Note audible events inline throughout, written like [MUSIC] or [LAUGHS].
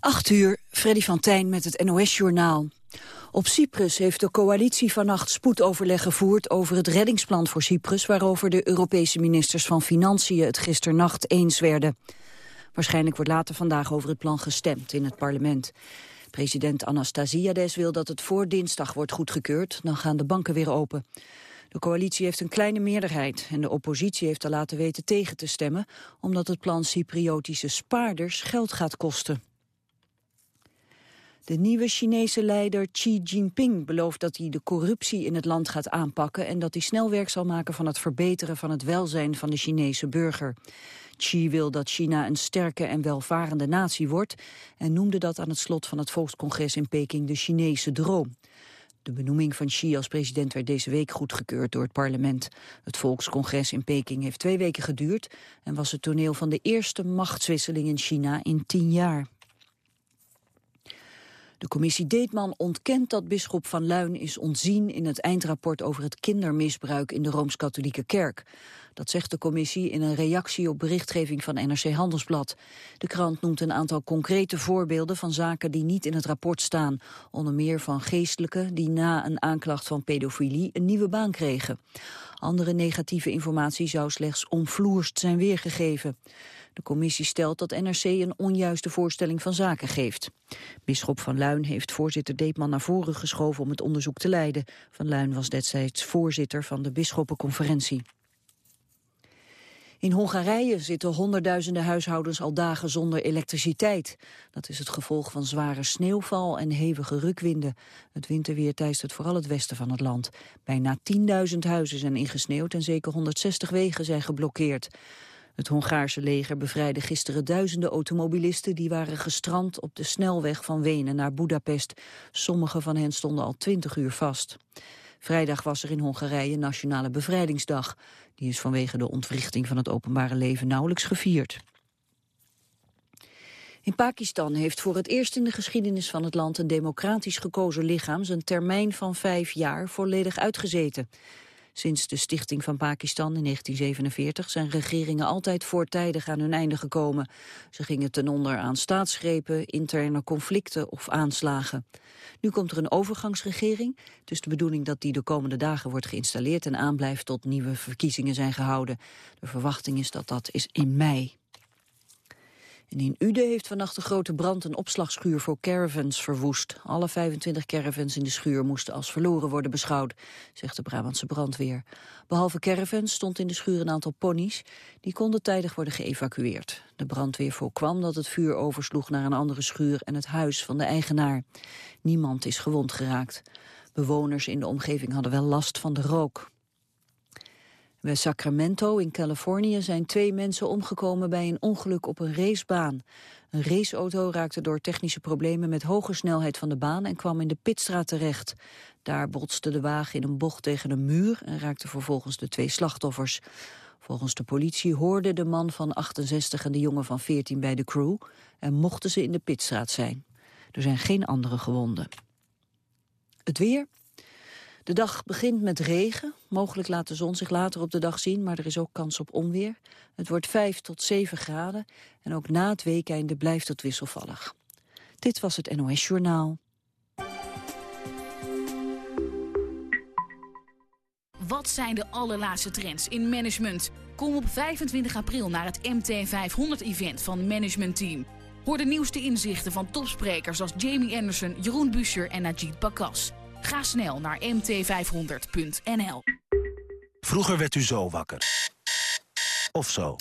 8 uur, Freddy van Tijn met het NOS-journaal. Op Cyprus heeft de coalitie vannacht spoedoverleg gevoerd over het reddingsplan voor Cyprus, waarover de Europese ministers van Financiën het gisternacht eens werden. Waarschijnlijk wordt later vandaag over het plan gestemd in het parlement. President Anastasiades wil dat het voor dinsdag wordt goedgekeurd, dan gaan de banken weer open. De coalitie heeft een kleine meerderheid en de oppositie heeft al laten weten tegen te stemmen, omdat het plan Cypriotische spaarders geld gaat kosten. De nieuwe Chinese leider Xi Jinping belooft dat hij de corruptie in het land gaat aanpakken en dat hij snel werk zal maken van het verbeteren van het welzijn van de Chinese burger. Xi wil dat China een sterke en welvarende natie wordt en noemde dat aan het slot van het volkscongres in Peking de Chinese droom. De benoeming van Xi als president werd deze week goedgekeurd door het parlement. Het volkscongres in Peking heeft twee weken geduurd en was het toneel van de eerste machtswisseling in China in tien jaar. De commissie Deetman ontkent dat bisschop van Luin is ontzien in het eindrapport over het kindermisbruik in de Rooms-Katholieke Kerk. Dat zegt de commissie in een reactie op berichtgeving van NRC Handelsblad. De krant noemt een aantal concrete voorbeelden van zaken die niet in het rapport staan. Onder meer van geestelijken die na een aanklacht van pedofilie een nieuwe baan kregen. Andere negatieve informatie zou slechts omvloerst zijn weergegeven. De commissie stelt dat NRC een onjuiste voorstelling van zaken geeft. Bisschop Van Luin heeft voorzitter Deepman naar voren geschoven om het onderzoek te leiden. Van Luin was destijds voorzitter van de bisschoppenconferentie. In Hongarije zitten honderdduizenden huishoudens al dagen zonder elektriciteit. Dat is het gevolg van zware sneeuwval en hevige rukwinden. Het winterweer teistert vooral het westen van het land. Bijna 10.000 huizen zijn ingesneeuwd en zeker 160 wegen zijn geblokkeerd. Het Hongaarse leger bevrijdde gisteren duizenden automobilisten... die waren gestrand op de snelweg van Wenen naar Budapest. Sommige van hen stonden al twintig uur vast. Vrijdag was er in Hongarije Nationale Bevrijdingsdag. Die is vanwege de ontwrichting van het openbare leven nauwelijks gevierd. In Pakistan heeft voor het eerst in de geschiedenis van het land een democratisch gekozen lichaam zijn termijn van vijf jaar volledig uitgezeten. Sinds de stichting van Pakistan in 1947 zijn regeringen altijd voortijdig aan hun einde gekomen. Ze gingen ten onder aan staatsgrepen, interne conflicten of aanslagen. Nu komt er een overgangsregering. Het is de bedoeling dat die de komende dagen wordt geïnstalleerd en aanblijft tot nieuwe verkiezingen zijn gehouden. De verwachting is dat dat is in mei. In Ude heeft vannacht een grote brand een opslagschuur voor caravans verwoest. Alle 25 caravans in de schuur moesten als verloren worden beschouwd, zegt de Brabantse brandweer. Behalve caravans stond in de schuur een aantal ponies. Die konden tijdig worden geëvacueerd. De brandweer voorkwam dat het vuur oversloeg naar een andere schuur en het huis van de eigenaar. Niemand is gewond geraakt. Bewoners in de omgeving hadden wel last van de rook. Bij Sacramento in Californië zijn twee mensen omgekomen bij een ongeluk op een racebaan. Een raceauto raakte door technische problemen met hoge snelheid van de baan en kwam in de pitstraat terecht. Daar botste de wagen in een bocht tegen een muur en raakte vervolgens de twee slachtoffers. Volgens de politie hoorde de man van 68 en de jongen van 14 bij de crew en mochten ze in de pitstraat zijn. Er zijn geen andere gewonden. Het weer. De dag begint met regen. Mogelijk laat de zon zich later op de dag zien, maar er is ook kans op onweer. Het wordt 5 tot 7 graden en ook na het weekende blijft het wisselvallig. Dit was het NOS Journaal. Wat zijn de allerlaatste trends in management? Kom op 25 april naar het MT500-event van Management Team. Hoor de nieuwste inzichten van topsprekers als Jamie Anderson, Jeroen Buescher en Najid Bakas. Ga snel naar mt500.nl. Vroeger werd u zo wakker. Of zo.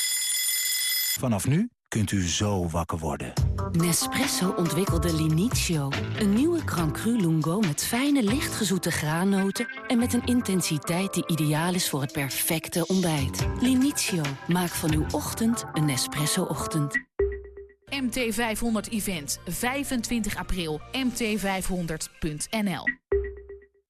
Vanaf nu kunt u zo wakker worden. Nespresso ontwikkelde Linizio. Een nieuwe Crancru Lungo met fijne, lichtgezoete graannoten... en met een intensiteit die ideaal is voor het perfecte ontbijt. Linizio, maak van uw ochtend een Nespresso-ochtend. MT500 Event, 25 april, mt500.nl.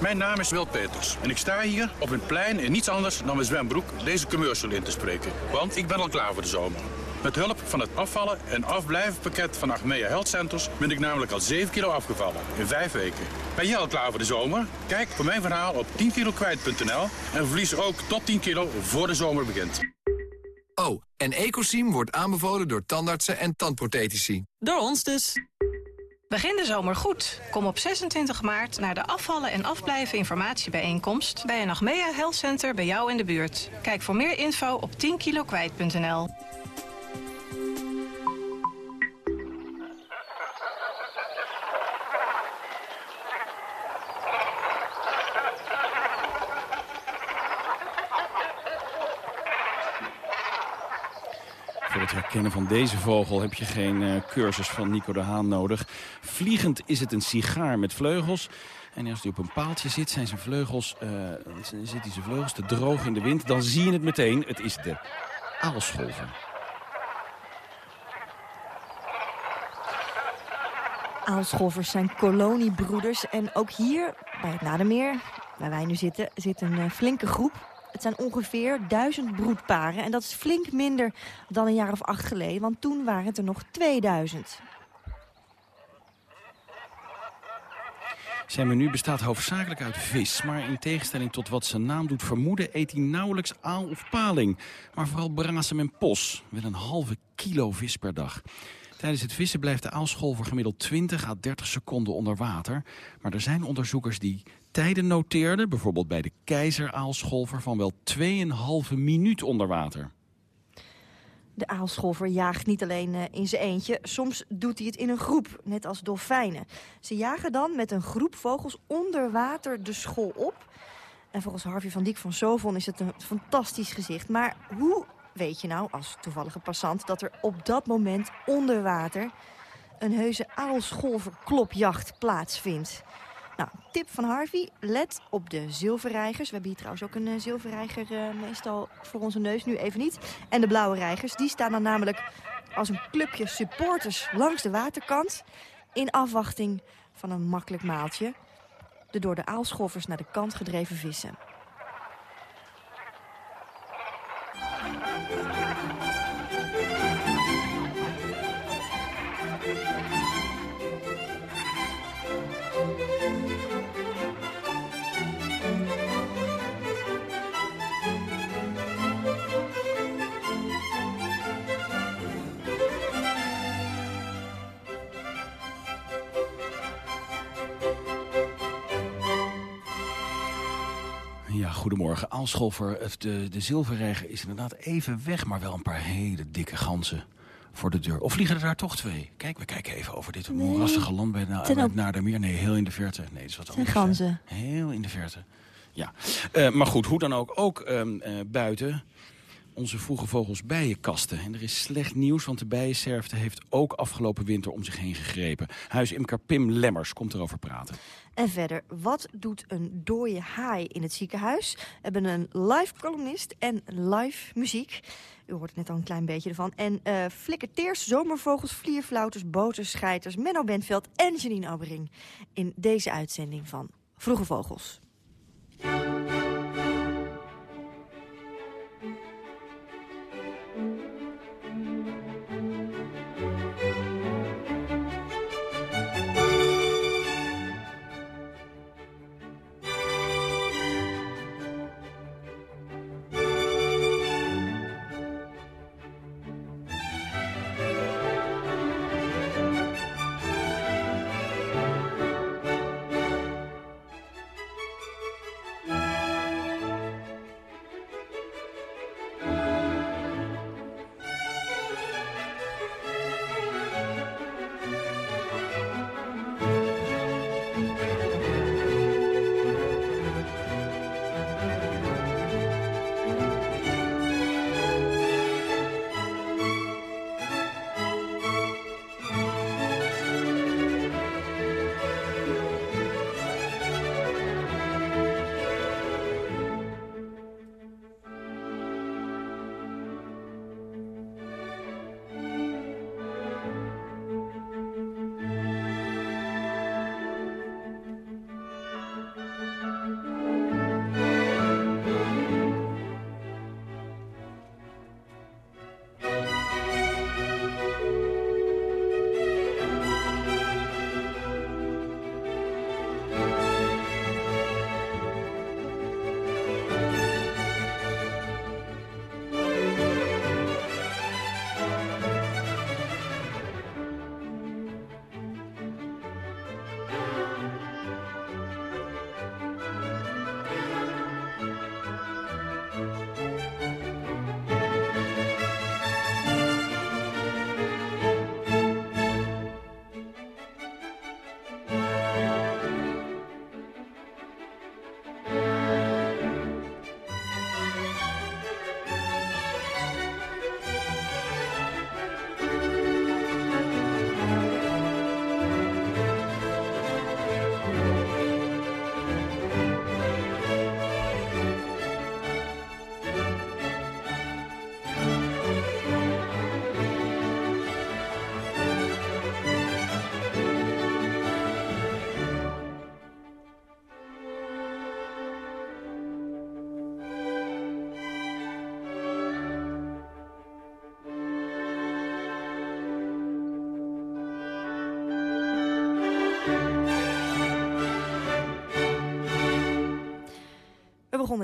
Mijn naam is Wil Peters en ik sta hier op een plein in niets anders dan mijn zwembroek deze commercial in te spreken. Want ik ben al klaar voor de zomer. Met hulp van het afvallen en afblijvenpakket van Achmea Health Centers ben ik namelijk al 7 kilo afgevallen in 5 weken. Ben jij al klaar voor de zomer? Kijk voor mijn verhaal op 10kilokwijt.nl en verlies ook tot 10 kilo voor de zomer begint. Oh, en Ecosim wordt aanbevolen door tandartsen en tandprothetici. Door ons dus. Begin de zomer goed. Kom op 26 maart naar de afvallen en afblijven informatiebijeenkomst... bij een Achmea Health Center bij jou in de buurt. Kijk voor meer info op 10kilokwijt.nl. Herkennen van deze vogel heb je geen uh, cursus van Nico de Haan nodig. Vliegend is het een sigaar met vleugels. En als hij op een paaltje zit, zijn zijn vleugels, uh, zit zijn vleugels te droog in de wind. Dan zie je het meteen. Het is de aalscholver. Aalscholvers zijn koloniebroeders. En ook hier, bij het Nadermeer, waar wij nu zitten, zit een uh, flinke groep. Het zijn ongeveer duizend broedparen. En dat is flink minder dan een jaar of acht geleden. Want toen waren het er nog 2000. Zijn menu bestaat hoofdzakelijk uit vis. Maar in tegenstelling tot wat zijn naam doet vermoeden... eet hij nauwelijks aal of paling. Maar vooral brasem en pos. Wel een halve kilo vis per dag. Tijdens het vissen blijft de aalscholver gemiddeld 20 à 30 seconden onder water. Maar er zijn onderzoekers die tijden noteerden... bijvoorbeeld bij de keizeraalscholver van wel 2,5 minuut onder water. De aalscholver jaagt niet alleen uh, in zijn eentje. Soms doet hij het in een groep, net als dolfijnen. Ze jagen dan met een groep vogels onder water de school op. En volgens Harvey van Diek van Sovon is het een fantastisch gezicht. Maar hoe weet je nou, als toevallige passant... dat er op dat moment onder water een heuse aalscholverklopjacht plaatsvindt? Nou, tip van Harvey, let op de zilverreigers. We hebben hier trouwens ook een uh, zilverreiger uh, meestal voor onze neus, nu even niet. En de blauwe reigers, die staan dan namelijk als een clubje supporters langs de waterkant... in afwachting van een makkelijk maaltje. De door de aalschoffers naar de kant gedreven vissen. Goedemorgen. Aalscholver, de, de zilverregen is inderdaad even weg... maar wel een paar hele dikke ganzen voor de deur. Of vliegen er daar toch twee? Kijk, we kijken even over dit nee. moerassige land bij na, naar de meer. Nee, heel in de verte. Nee, dat is wat anders. ganzen. Heel in de verte. Ja, uh, maar goed, hoe dan ook. Ook um, uh, buiten onze vroege vogels bijenkasten. En er is slecht nieuws, want de bijenserfte heeft ook afgelopen winter om zich heen gegrepen. Huisimker Pim Lemmers komt erover praten. En verder, wat doet een dode haai in het ziekenhuis? We hebben een live columnist en live muziek. U hoort net al een klein beetje ervan. En uh, flikkerteers, zomervogels, vlierflauters, boters, scheiters... Menno Bentveld en Janine Abbering in deze uitzending van Vroege Vogels.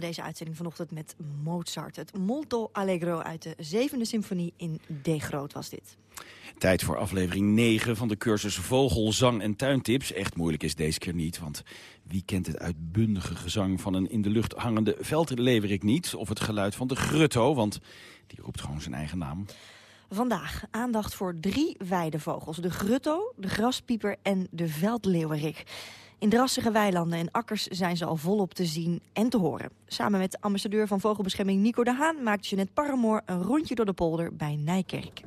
Begonnen deze uitzending vanochtend met Mozart. Het Molto Allegro uit de zevende symfonie in D groot was dit. Tijd voor aflevering 9 van de cursus Vogel, Zang en Tuintips. Echt moeilijk is deze keer niet, want wie kent het uitbundige gezang van een in de lucht hangende veldleverik niet? Of het geluid van de grutto, want die roept gewoon zijn eigen naam. Vandaag aandacht voor drie weidevogels. De grutto, de graspieper en de veldleeuwerik. In drassige weilanden en akkers zijn ze al volop te zien en te horen. Samen met ambassadeur van vogelbescherming Nico de Haan... maakt Jeanette Paramoor een rondje door de polder bij Nijkerk.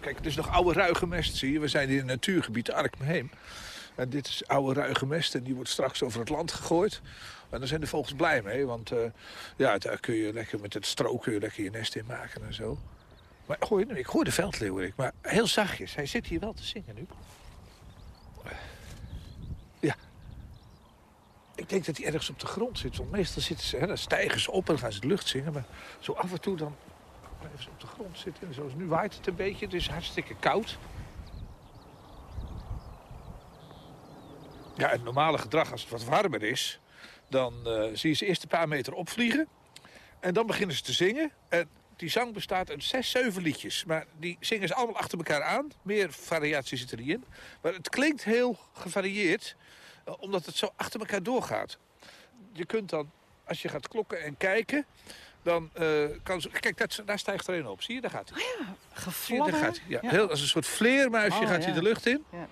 Kijk, het is nog oude ruigemest, zie je. We zijn in het natuurgebied Arkmeheem. En dit is oude ruigemest en die wordt straks over het land gegooid. En daar zijn de vogels blij mee, want uh, ja, daar kun je lekker met het stro kun je lekker je nest in maken en zo. Maar hoor ik hoor de veldleeuwerik, maar heel zachtjes. Hij zit hier wel te zingen nu. Ik denk dat hij ergens op de grond zit. Want meestal zitten ze, hè, dan stijgen ze op en gaan ze de lucht zingen. Maar zo af en toe dan blijven ze op de grond zitten. En zoals nu waait het een beetje. Het is hartstikke koud. Ja, het normale gedrag als het wat warmer is... dan uh, zie je ze eerst een paar meter opvliegen. En dan beginnen ze te zingen. En die zang bestaat uit zes, zeven liedjes. Maar die zingen ze allemaal achter elkaar aan. Meer variatie zit er niet in. Maar het klinkt heel gevarieerd, omdat het zo achter elkaar doorgaat. Je kunt dan, als je gaat klokken en kijken... dan uh, kan ze... Kijk, dat, daar stijgt er een op. Zie je, daar gaat hij. Oh ja, gefladderd. Gaat hij. Ja, ja. Heel, als een soort vleermuisje oh, gaat ja. hij de lucht in. Ja.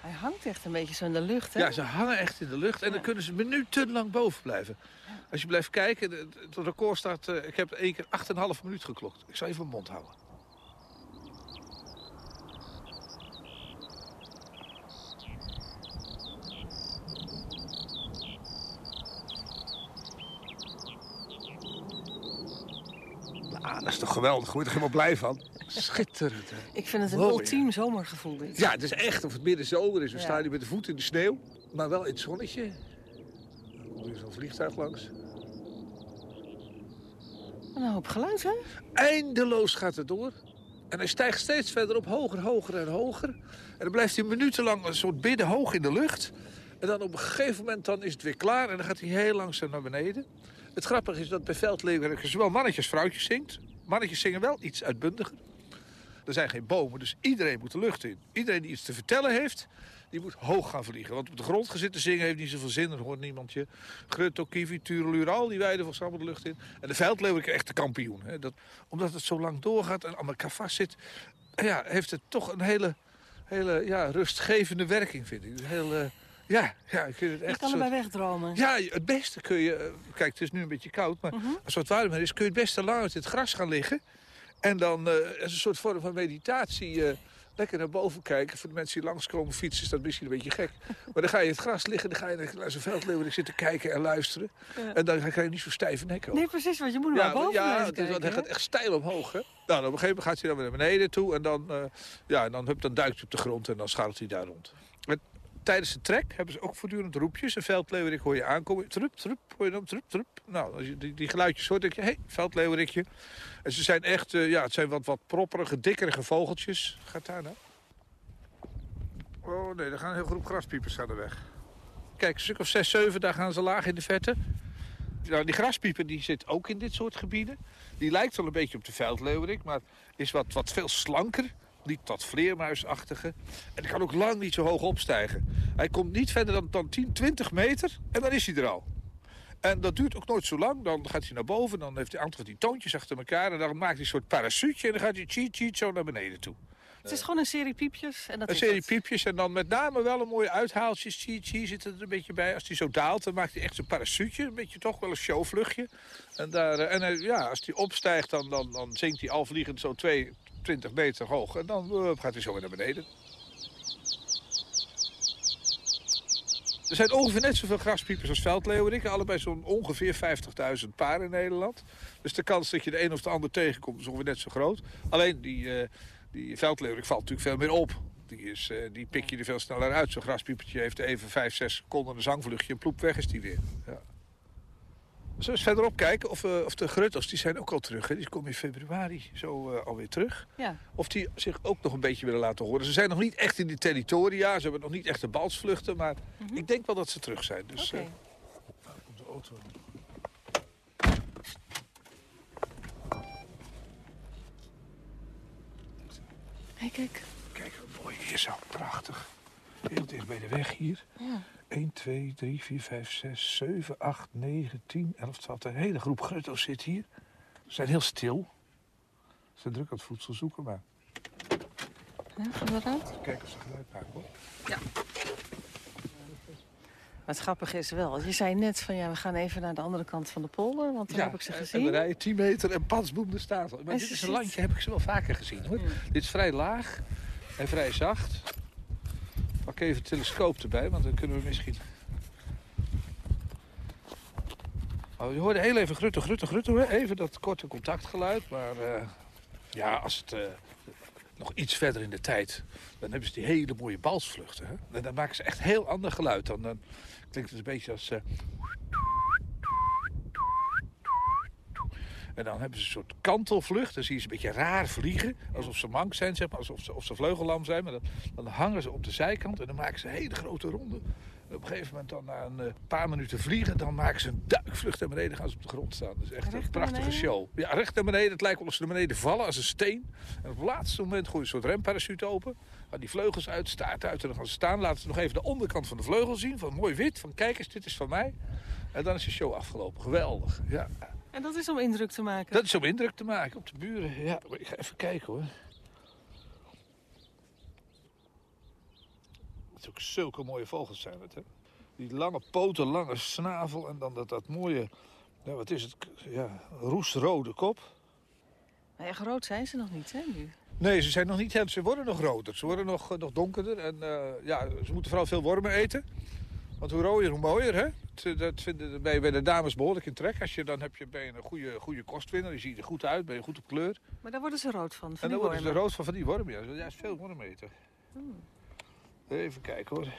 Hij hangt echt een beetje zo in de lucht, hè? Ja, ze hangen echt in de lucht. En dan kunnen ze minutenlang boven blijven. Als je blijft kijken, het record staat... Uh, ik heb één keer 8,5 minuut geklokt. Ik zal even mijn mond houden. Is geweldig. Daar word je er helemaal blij van. Schitterend. Hè? Ik vind het een Mooi, ultiem zomergevoel. Dit. Ja, het is echt of het midden zomer is. We ja. staan hier met de voet in de sneeuw. Maar wel in het zonnetje. Dan komt er zo'n vliegtuig langs. Een hoop geluid, hè? Eindeloos gaat het door. En hij stijgt steeds verder op, hoger, hoger en hoger. En dan blijft hij minutenlang een soort bidden hoog in de lucht. En dan op een gegeven moment dan is het weer klaar. En dan gaat hij heel langzaam naar beneden. Het grappige is dat bij veldleeuwen zowel mannetjes als vrouwtjes zingt. Mannetjes zingen wel iets uitbundiger. Er zijn geen bomen, dus iedereen moet de lucht in. Iedereen die iets te vertellen heeft, die moet hoog gaan vliegen. Want op de grond gezitten zingen heeft niet zoveel zin. Dan hoort niemand je. Grutto, kiwi, tureluur, al die weiden volgens allemaal de lucht in. En de veldleeuw is echt de kampioen. Hè. Dat, omdat het zo lang doorgaat en elkaar vast zit... Ja, heeft het toch een hele, hele ja, rustgevende werking, vind ik. Heel... Uh, ja, ja, ik vind het echt je kan soort... erbij wegdromen. Ja, het beste kun je... Kijk, het is nu een beetje koud, maar uh -huh. als het warmer is... kun je het beste lang uit het gras gaan liggen. En dan uh, als een soort vorm van meditatie... Uh, lekker naar boven kijken. Voor de mensen die langskomen fietsen is dat misschien een beetje gek. Maar dan ga je in het gras liggen, dan ga je naar zo'n veldleeuwen zitten kijken en luisteren. Ja. En dan krijg je niet zo stijve nek. Nee, precies, want je moet ja, maar boven Ja, het, kijken, hij gaat echt stijl omhoog. Hè? Nou, op een gegeven moment gaat hij dan weer naar beneden toe. En dan, uh, ja, en dan, hup, dan duikt hij op de grond en dan scharrelt hij daar rond. En tijdens de trek hebben ze ook voortdurend roepjes. Een veldleeuwerik hoor je aankomen. Trup, trup, hoor je dan, trup, trup. Nou, als je die, die geluidjes hoort, denk je, hé, hey, veldleeuwerikje. En ze zijn echt, uh, ja, het zijn wat, wat propperige, dikkerige vogeltjes. Gaat daar nou? Oh nee, daar gaan een heel groep graspiepers aan de weg. Kijk, een stuk of 6, 7, daar gaan ze laag in de verte. Nou, die graspieper die zit ook in dit soort gebieden. Die lijkt wel een beetje op de veldleeuwerik, maar is wat, wat veel slanker. Niet dat vleermuisachtige. En die kan ook lang niet zo hoog opstijgen. Hij komt niet verder dan, dan 10, 20 meter en dan is hij er al. En dat duurt ook nooit zo lang. Dan gaat hij naar boven, dan heeft hij antwoord die toontjes achter elkaar... en dan maakt hij een soort parachute en dan gaat hij cheat cheat zo naar beneden toe. Het is gewoon een serie piepjes. En dat een serie het. piepjes en dan met name wel een mooie uithaaltjes. Cheat cheat zit er een beetje bij. Als hij zo daalt, dan maakt hij echt zo'n parachute. Een beetje toch wel een showvluchtje. En, daar, en uh, ja, als hij opstijgt, dan, dan, dan zinkt hij al vliegend zo 20 meter hoog. En dan uh, gaat hij zo weer naar beneden. Er zijn ongeveer net zoveel graspiepers als veldleeuwerikken. Allebei zo'n ongeveer 50.000 paar in Nederland. Dus de kans dat je de een of de ander tegenkomt is ongeveer net zo groot. Alleen die, uh, die veldleeuwerik valt natuurlijk veel meer op. Die, is, uh, die pik je er veel sneller uit. Zo'n graspiepertje heeft even 5, 6 seconden een zangvluchtje en ploep weg is die weer. Ja. Zullen we eens verderop kijken of, uh, of de gruttels, die zijn ook al terug. Hè? Die komen in februari zo uh, alweer terug. Ja. Of die zich ook nog een beetje willen laten horen. Ze zijn nog niet echt in die territoria. Ze hebben nog niet echt de balsvluchten. Maar mm -hmm. ik denk wel dat ze terug zijn. Dus, okay. auto. Hey, kijk. Kijk, mooi hier zo. Prachtig. Heel dicht bij de weg hier. Ja. 1, 2, 3, 4, 5, 6, 7, 8, 9, 10, 11, 12. Een hele groep grutto's zit hier. Ze zijn heel stil. Ze zijn druk aan het voedsel zoeken, maar... Ja, eruit? Kijk of ze geluid maken, hoor. Ja. Maar het grappige is wel, je zei net van ja, we gaan even naar de andere kant van de polder, want daar heb ik ze en- gezien. En we rijden 10 meter en patsboem de staat. Maar En dit is een zit- landje, heb ik ze wel vaker gezien hoor. Dit is vrij laag en vrij zacht. Even telescoop erbij, want dan kunnen we misschien... Oh, je hoorde heel even grutte, grutte, grutte. hoor. Even dat korte contactgeluid. Maar eh, ja, als het eh, nog iets verder in de tijd... dan hebben ze die hele mooie balsvluchten. Hè? En dan maken ze echt heel ander geluid. Dan, dan klinkt het een beetje als... eh, En dan hebben ze een soort kantelvlucht. Dan zie je ze een beetje raar vliegen. Alsof ze mank zijn, zeg maar. Alsof ze, of ze vleugellam zijn. Maar dan, dan hangen ze op de zijkant en dan maken ze hele grote ronden. En op een gegeven moment dan na een eh, paar minuten vliegen... dan maken ze een duikvlucht naar beneden gaan ze op de grond staan. Dat is echt Recht een prachtige show. Ja, recht naar beneden. Het lijkt wel of ze naar beneden vallen als een steen. En op het laatste moment gooien ze een soort remparachute open. Gaan die vleugels uit, staart uit en dan gaan ze staan. Laten ze nog even de onderkant van de vleugel zien. Van mooi wit. Van kijk eens, dit is van mij. En dan is de show afgelopen. Geweldig. Ja. En dat is om indruk te maken. Dat is om indruk te maken op de buren. Ja, ik ga even kijken hoor. Het ook zulke mooie vogels zijn het, hè? Die lange poten, lange snavel en dan dat, dat mooie, ja, wat is het? Ja, roestrode kop. Maar echt rood zijn ze nog niet, hè, nu? Nee, ze zijn nog niet ze worden nog roder. Ze worden nog, eh, nog donkerder en eh, ja, ze moeten vooral veel wormen eten. Want hoe rooier, hoe mooier, hè? Dat, vinden bij, bij de dames behoorlijk in trek. Als je, dan heb je, ben je een goede, goede kostwinner. Je ziet er goed uit, ben je goed op kleur. Maar daar worden ze rood van, van En dan worden ze rood van, van die wormen. Ja, willen juist veel eten. Hmm. Even kijken hoor.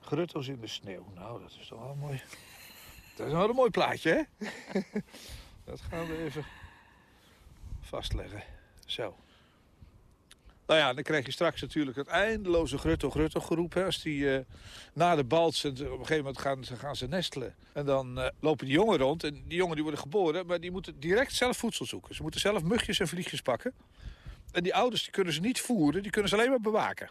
Gruttels in de sneeuw. Nou, dat is toch wel mooi. Dat is wel een mooi plaatje, hè? [LAUGHS] dat gaan we even vastleggen. Zo. Nou ja, dan krijg je straks natuurlijk het eindeloze grutto-grutto geroep. Hè, als die eh, na de balts, op een gegeven moment gaan, ze- gaan ze nestelen. En dan eh, lopen die jongen rond. En die jongen die worden geboren, maar die moeten direct zelf voedsel zoeken. Ze moeten zelf mugjes en vliegjes pakken. En die ouders die kunnen ze niet voeren, die kunnen ze alleen maar bewaken.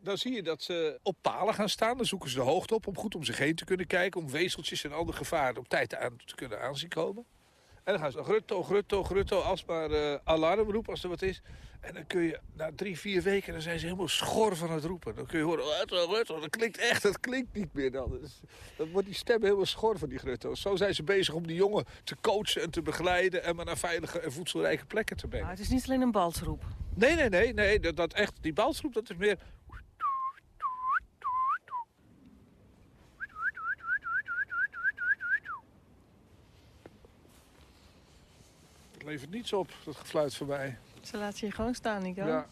Dan zie je dat ze op palen gaan staan. Dan zoeken ze de hoogte op om goed om zich heen te kunnen kijken. Om wezeltjes en andere gevaren op tijd aan te kunnen aanzien komen. En dan gaan ze grutto, grutto, grutto, alsmaar eh alarm roepen als er wat is. En dan kun je na drie, vier weken, dan zijn ze helemaal schor van het roepen. Dan kun je horen, grutto, grutto. Dat klinkt echt, dat klinkt niet meer dan. Dus dan wordt die stem helemaal schor van die grutto's. Zo zijn ze bezig om die jongen te coachen en te begeleiden... en maar naar veilige en voedselrijke plekken te brengen. Maar het is niet alleen een balsroep. Nee, nee, nee, nee. Dat, dat echt, die balsroep, dat is meer... levert niets op, dat gefluit voor mij. Ze laten je gewoon staan, Nico. Ja.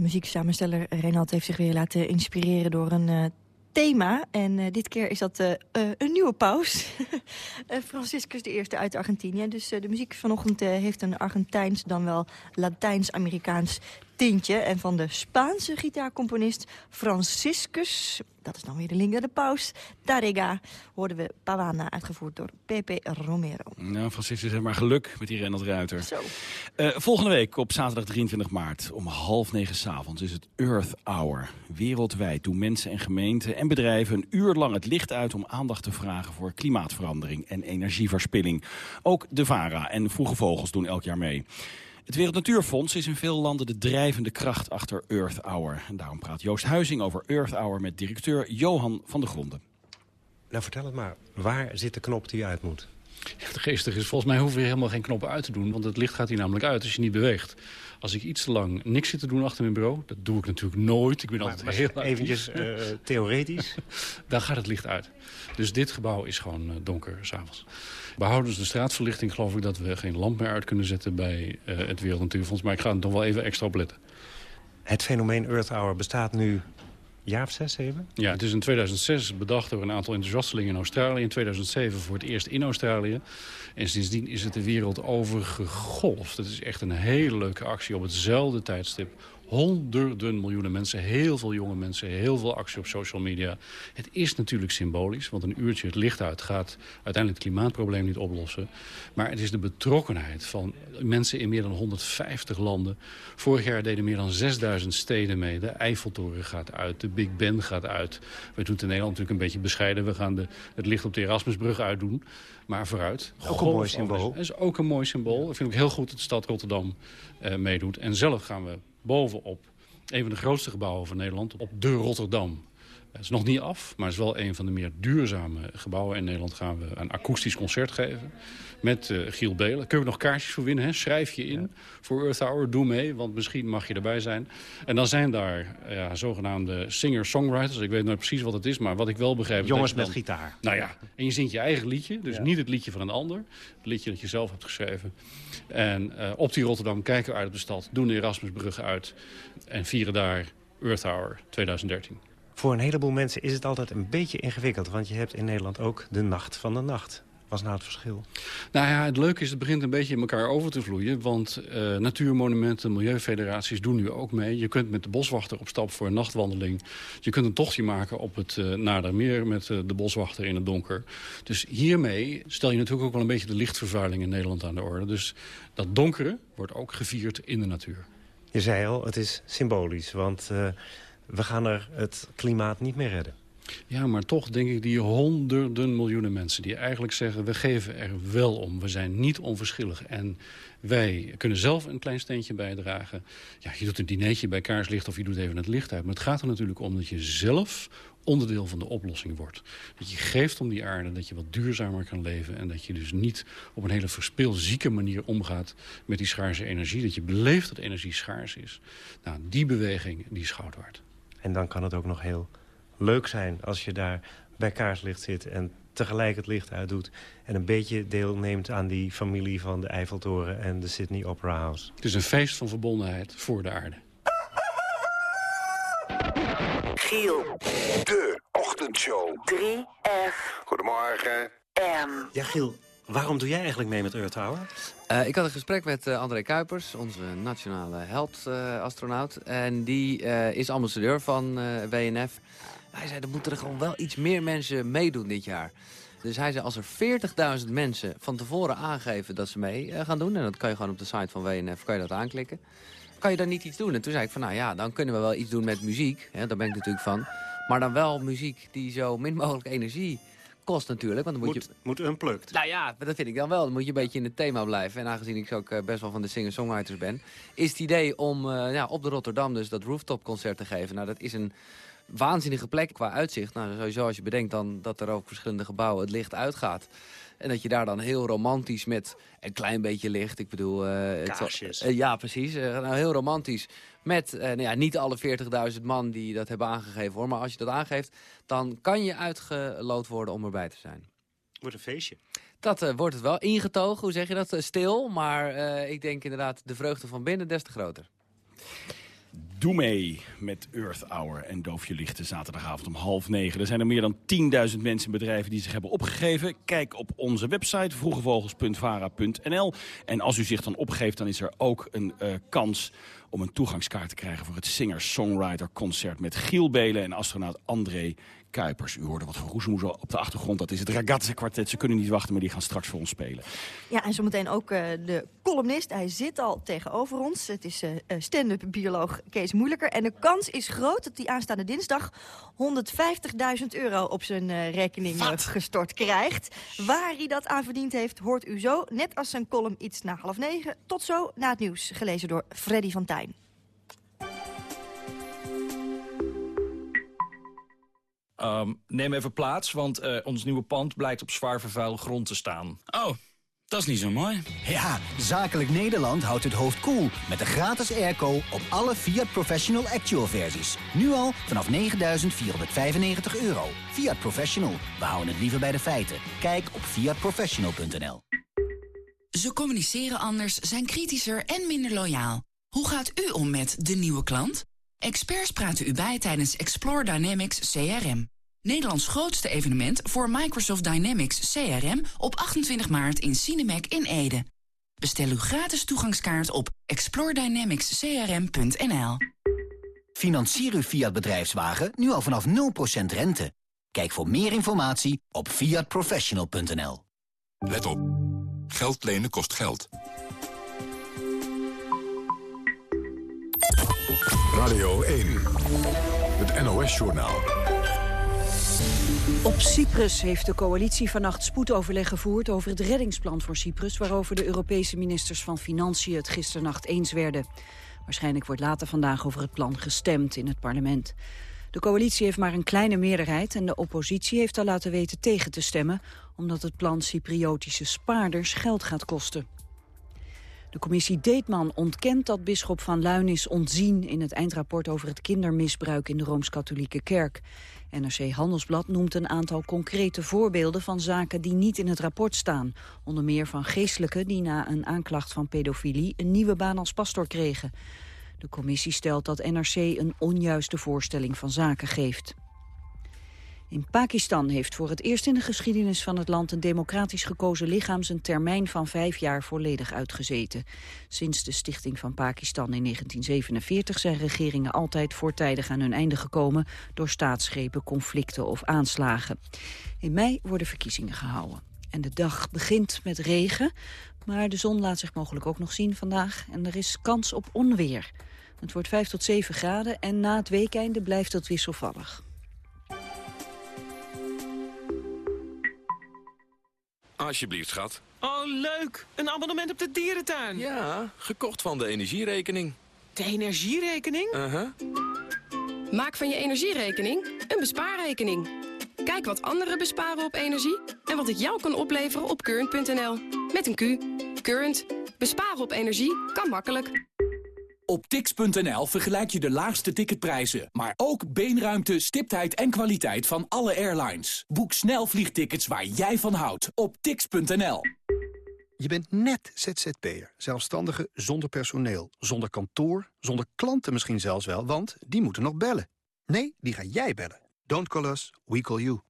Muzieksamensteller Renald heeft zich weer laten inspireren door een uh, thema. En uh, dit keer is dat uh, een nieuwe paus. [LAUGHS] Franciscus I uit Argentinië. Dus de muziek vanochtend heeft een Argentijns dan wel Latijns-Amerikaans tintje. En van de Spaanse gitaarcomponist Franciscus, dat is dan weer de link naar de paus, Tarrega, hoorden we Pavana, uitgevoerd door Pepe Romero. Nou, Franciscus heeft maar geluk met die Rennert Ruiter. Zo. Uh, volgende week op zaterdag 23 maart om half negen s'avonds is het Earth Hour. Wereldwijd doen mensen en gemeenten en bedrijven een uur lang het licht uit... om aandacht te vragen voor klimaatverandering en energieverspilling. Ook de VARA en Vroege Vogels doen elk jaar mee. Het Wereld Natuurfonds is in veel landen de drijvende kracht achter Earth Hour. En daarom praat Joost Huizing over Earth Hour met directeur Johan van der Gronden. Nou, vertel het maar. Waar zit de knop die uit moet? Het geestige is, volgens mij hoeven we helemaal geen knoppen uit te doen. Want het licht gaat hier namelijk uit als je niet beweegt. Als ik iets te lang niks zit te doen achter mijn bureau... dat doe ik natuurlijk nooit. Ik ben maar, altijd maar heel Eventjes uh, [LAUGHS] theoretisch. Dan gaat het licht uit. Dus dit gebouw is gewoon uh, donker s'avonds. Behoudens de straatverlichting geloof ik dat we geen lamp meer uit kunnen zetten... bij uh, het Wereld Natuurfonds. Maar ik ga er nog wel even extra op letten. Het fenomeen Earth Hour bestaat nu jaar of zes, zeven? Ja, het is in 2006 bedacht door een aantal enthousiastelingen in Australië. In 2007 voor het eerst in Australië. En sindsdien is het de wereld over gegolfd. Het is echt een hele leuke actie op hetzelfde tijdstip honderden miljoenen mensen, heel veel jonge mensen, heel veel actie op social media. Het is natuurlijk symbolisch, want een uurtje het licht uit gaat uiteindelijk het klimaatprobleem niet oplossen. Maar het is de betrokkenheid van mensen in meer dan 150 landen. Vorig jaar deden meer dan 6000 steden mee. De Eiffeltoren gaat uit, de Big Ben gaat uit. We doen het in Nederland natuurlijk een beetje bescheiden. We gaan de, het licht op de Erasmusbrug uitdoen. Maar vooruit. Ook een mooi symbool. Dat is ook een mooi symbool. Ik vind ook heel goed dat de stad Rotterdam uh, meedoet. En zelf gaan we bovenop een van de grootste gebouwen van Nederland, op de Rotterdam. Het is nog niet af, maar het is wel een van de meer duurzame gebouwen. In Nederland gaan we een akoestisch concert geven met uh, Giel Belen. Kun je nog kaartjes voor winnen, hè? schrijf je in voor Earth Hour, doe mee, want misschien mag je erbij zijn. En dan zijn daar ja, zogenaamde singer-songwriters. Ik weet nooit precies wat het is, maar wat ik wel begrijp... Jongens dan, met gitaar. Nou ja, en je zingt je eigen liedje, dus ja. niet het liedje van een ander. Het liedje dat je zelf hebt geschreven. En uh, op die Rotterdam kijken we uit op de stad, doen de Erasmusbrug uit... en vieren daar Earth Hour 2013. Voor een heleboel mensen is het altijd een beetje ingewikkeld. Want je hebt in Nederland ook de nacht van de nacht. Wat is nou het verschil? Nou ja, het leuke is, het begint een beetje in elkaar over te vloeien. Want uh, natuurmonumenten, milieufederaties doen nu ook mee. Je kunt met de boswachter op stap voor een nachtwandeling. Je kunt een tochtje maken op het uh, Nadermeer met uh, de boswachter in het donker. Dus hiermee stel je natuurlijk ook wel een beetje de lichtvervuiling in Nederland aan de orde. Dus dat donkere wordt ook gevierd in de natuur. Je zei al, het is symbolisch, want we gaan er het klimaat niet meer redden. Ja, maar toch denk ik die honderden miljoenen mensen... die eigenlijk zeggen, we geven er wel om. We zijn niet onverschillig. En wij kunnen zelf een klein steentje bijdragen. Ja, je doet een dinertje bij kaarslicht of je doet even het licht uit. Maar het gaat er natuurlijk om dat je zelf onderdeel van de oplossing wordt. Dat je geeft om die aarde, dat je wat duurzamer kan leven... en dat je dus niet op een hele verspeelzieke manier omgaat met die schaarse energie. Dat je beleeft dat energie schaars is. Nou, die beweging, die is goud waard. En dan kan het ook nog heel leuk zijn als je daar bij kaarslicht zit... en tegelijk het licht uitdoet... en een beetje deelneemt aan die familie van de Eiffeltoren en de Sydney Opera House. Het is een feest van verbondenheid voor de aarde. Giel. De ochtendshow. 3F. Goedemorgen. M. Ja, Giel, waarom doe jij eigenlijk mee met Earth Hour? Uh, ik had een gesprek met uh, André Kuipers, onze nationale held-astronaut. En die is ambassadeur van WNF. Hij zei, er moeten er gewoon wel iets meer mensen meedoen dit jaar. Dus hij zei, als er 40.000 mensen van tevoren aangeven dat ze mee gaan doen... en dat kan je gewoon op de site van WNF kan je dat aanklikken... kan je dan niet iets doen? En toen zei ik van, nou ja, dan kunnen we wel iets doen met muziek. Hè, daar ben ik natuurlijk van. Maar dan wel muziek die zo min mogelijk energie kost natuurlijk. Want dan moet, moet, je... moet unplugged. Nou ja, dat vind ik dan wel. Dan moet je een beetje in het thema blijven. En aangezien ik ook best wel van de singer-songwriters ben... is het idee om uh, ja, op de Rotterdam dus dat rooftop-concert te geven. Nou, dat is een waanzinnige plek qua uitzicht. Nou, sowieso als je bedenkt dan dat er ook verschillende gebouwen het licht uitgaat. En dat je daar dan heel romantisch met een klein beetje licht. Ik bedoel... Uh, Kaarsjes. Uh, ja, precies. nou, heel romantisch. Met nou ja, niet alle 40.000 man die dat hebben aangegeven hoor. Maar als je dat aangeeft, dan kan je uitgeloot worden om erbij te zijn. Wordt een feestje. Dat wordt het wel. Ingetogen, hoe zeg je dat? Stil. Maar ik denk inderdaad de vreugde van binnen des te groter. Doe mee met Earth Hour en Doof je lichten zaterdagavond om half negen. Er zijn er meer dan 10.000 mensen en bedrijven die zich hebben opgegeven. Kijk op onze website vroegevogels.vara.nl. En als u zich dan opgeeft, dan is er ook een uh, kans om een toegangskaart te krijgen... voor het singer-songwriter-concert met Giel Belen en astronaut André Kuipers. U hoorde wat geroezemoes op de achtergrond. Dat is het Ragazze kwartet. Ze kunnen niet wachten, maar die gaan straks voor ons spelen. Ja, en zometeen ook uh, de columnist. Hij zit al tegenover ons. Het is uh, stand-up bioloog Kees Moeilijker. En de kans is groot dat hij aanstaande dinsdag 150.000 euro op zijn uh, rekening gestort krijgt. Waar hij dat aan verdiend heeft, hoort u zo. Net als zijn column iets na half negen. Tot zo na het nieuws, gelezen door Freddy van Tijn. Um, neem even plaats, want uh, ons nieuwe pand blijkt op zwaar vervuilde grond te staan. Oh, dat is niet zo mooi. Ja, Zakelijk Nederland houdt het hoofd koel cool met de gratis airco op alle Fiat Professional Actual versies. Nu al vanaf 9.495 euro. Fiat Professional, we houden het liever bij de feiten. Kijk op fiatprofessional.nl Ze communiceren anders, zijn kritischer en minder loyaal. Hoe gaat u om met de nieuwe klant? Experts praten u bij tijdens Explore Dynamics CRM. Nederlands grootste evenement voor Microsoft Dynamics CRM op 28 maart in Cinemac in Ede. Bestel uw gratis toegangskaart op exploredynamicscrm.nl. Financier uw Fiat bedrijfswagen nu al vanaf 0% rente. Kijk voor meer informatie op fiatprofessional.nl. Let op. Geld lenen kost geld. Radio 1. Het NOS-journaal. Op Cyprus heeft de coalitie vannacht spoedoverleg gevoerd over het reddingsplan voor Cyprus, waarover de Europese ministers van Financiën het gisternacht eens werden. Waarschijnlijk wordt later vandaag over het plan gestemd in het parlement. De coalitie heeft maar een kleine meerderheid en de oppositie heeft al laten weten tegen te stemmen, omdat het plan Cypriotische spaarders geld gaat kosten. De commissie Deetman ontkent dat bisschop van Luin is ontzien in het eindrapport over het kindermisbruik in de Rooms-Katholieke Kerk. NRC Handelsblad noemt een aantal concrete voorbeelden van zaken die niet in het rapport staan. Onder meer van geestelijken die na een aanklacht van pedofilie een nieuwe baan als pastor kregen. De commissie stelt dat NRC een onjuiste voorstelling van zaken geeft. In Pakistan heeft voor het eerst in de geschiedenis van het land een democratisch gekozen lichaam zijn termijn van vijf jaar volledig uitgezeten. Sinds de stichting van Pakistan in 1947 zijn regeringen altijd voortijdig aan hun einde gekomen door staatsgrepen, conflicten of aanslagen. In mei worden verkiezingen gehouden. En de dag begint met regen, maar de zon laat zich mogelijk ook nog zien vandaag en er is kans op onweer. Het wordt 5 tot 7 graden en na het weekende blijft het wisselvallig. Alsjeblieft, schat. Oh, leuk. Een abonnement op de dierentuin. Ja, gekocht van de energierekening. De energierekening? Uh-huh. Maak van je energierekening een bespaarrekening. Kijk wat anderen besparen op energie en wat het jou kan opleveren op current.nl. Met een Q. Current. Besparen op energie kan makkelijk. Op tix.nl vergelijk je de laagste ticketprijzen, maar ook beenruimte, stiptheid en kwaliteit van alle airlines. Boek snel vliegtickets waar jij van houdt op tix.nl. Je bent net ZZP'er, zelfstandige zonder personeel, zonder kantoor, zonder klanten misschien zelfs wel, want die moeten nog bellen. Nee, die ga jij bellen. Don't call us, we call you.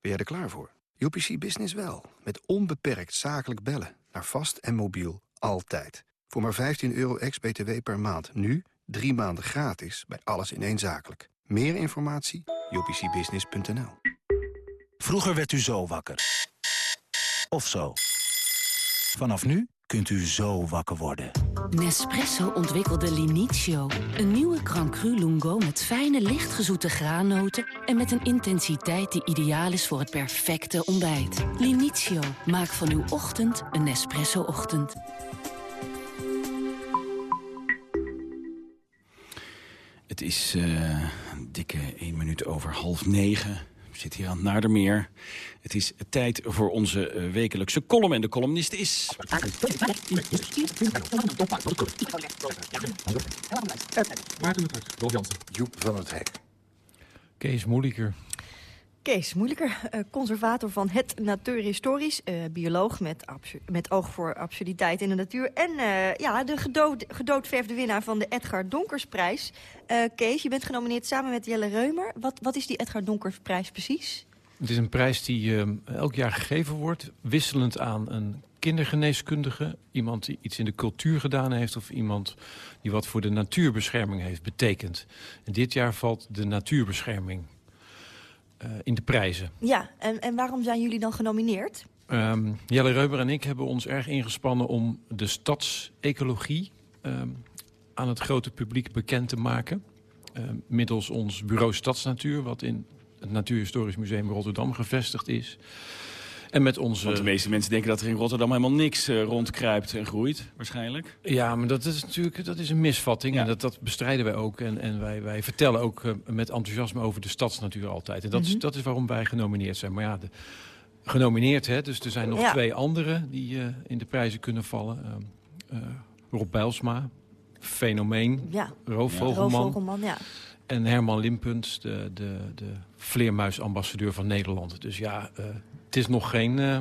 Ben jij er klaar voor? UPC Business wel, met onbeperkt zakelijk bellen, naar vast en mobiel, altijd. Voor maar 15 euro ex-BTW per maand. Nu drie maanden gratis bij alles ineenzakelijk. Meer informatie? jpcbusiness.nl Vroeger werd u zo wakker. Of zo. Vanaf nu kunt u zo wakker worden. Nespresso ontwikkelde Linizio. Een nieuwe Grand Cru Lungo met fijne, lichtgezoete graannoten... en met een intensiteit die ideaal is voor het perfecte ontbijt. Linizio, maak van uw ochtend een Nespresso-ochtend. Het is uh, een dikke 1 minuut over half negen. We zitten hier aan het Naardermeer. Het is tijd voor onze uh, wekelijkse column. En de columnist is... Maarten Luther, Rolf Jansen. Joep van het Hek. Kees Moeliker. Kees Moeilijker, uh, conservator van het Natuurhistorisch. Uh, bioloog met, met oog voor absurditeit in de natuur. En uh, ja, de gedood, gedoodverfde winnaar van de Edgar Donkersprijs. Kees, je bent genomineerd samen met Jelle Reumer. Wat, wat is die Edgar Donkersprijs precies? Het is een prijs die elk jaar gegeven wordt. Wisselend aan een kindergeneeskundige. Iemand die iets in de cultuur gedaan heeft. Of iemand die wat voor de natuurbescherming heeft betekend. En dit jaar valt de natuurbescherming in de prijzen. Ja, en, en waarom zijn jullie dan genomineerd? Um, Jelle Reuber en ik hebben ons erg ingespannen om de stadsecologie um, aan het grote publiek bekend te maken. Uh, middels ons bureau Stadsnatuur, wat in het Natuurhistorisch Museum Rotterdam gevestigd is. En met onze... Want de meeste mensen denken dat er in Rotterdam helemaal niks uh, rondkruipt en groeit, waarschijnlijk. Ja, maar dat is natuurlijk dat is een misvatting. Ja. En dat, dat bestrijden wij ook. En, en wij, wij vertellen ook uh, met enthousiasme over de stadsnatuur altijd. En dat, mm -hmm. is, dat is waarom wij genomineerd zijn. Maar ja, de, genomineerd, hè. Dus er zijn nog ja. twee anderen die uh, in de prijzen kunnen vallen. Rob Bijlsma, Fenomeen, ja. Roofvogelman. Roofvogelman ja. En Herman Limpunt, de, de, de vleermuisambassadeur van Nederland. Dus ja, uh, het is nog geen... Uh...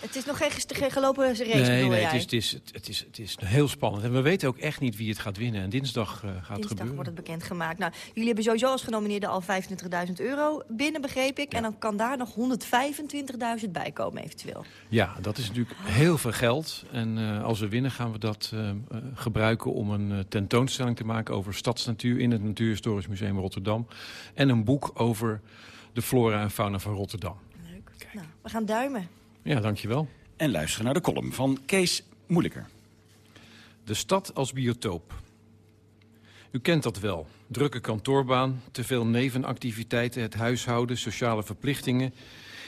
Het is nog geen, geen gelopen race, Nee, nee jij? het, is, het, is, het, is, het is heel spannend. En we weten ook echt niet wie het gaat winnen. En dinsdag uh, gaat dinsdag gebeuren. wordt het bekendgemaakt. Nou, jullie hebben sowieso als genomineerde al 25.000 euro binnen, begreep ik. Ja. En dan kan daar nog 125.000 bij komen eventueel. Ja, dat is natuurlijk heel veel geld. En uh, als we winnen gaan we dat uh, gebruiken om een tentoonstelling te maken... over stadsnatuur in het Natuurhistorisch Museum Rotterdam. En een boek over de flora en fauna van Rotterdam. Nou, we gaan duimen. Ja, dankjewel. En luisteren naar de column van Kees Moeilijker. De stad als biotoop. U kent dat wel. Drukke kantoorbaan, te veel nevenactiviteiten, het huishouden, sociale verplichtingen.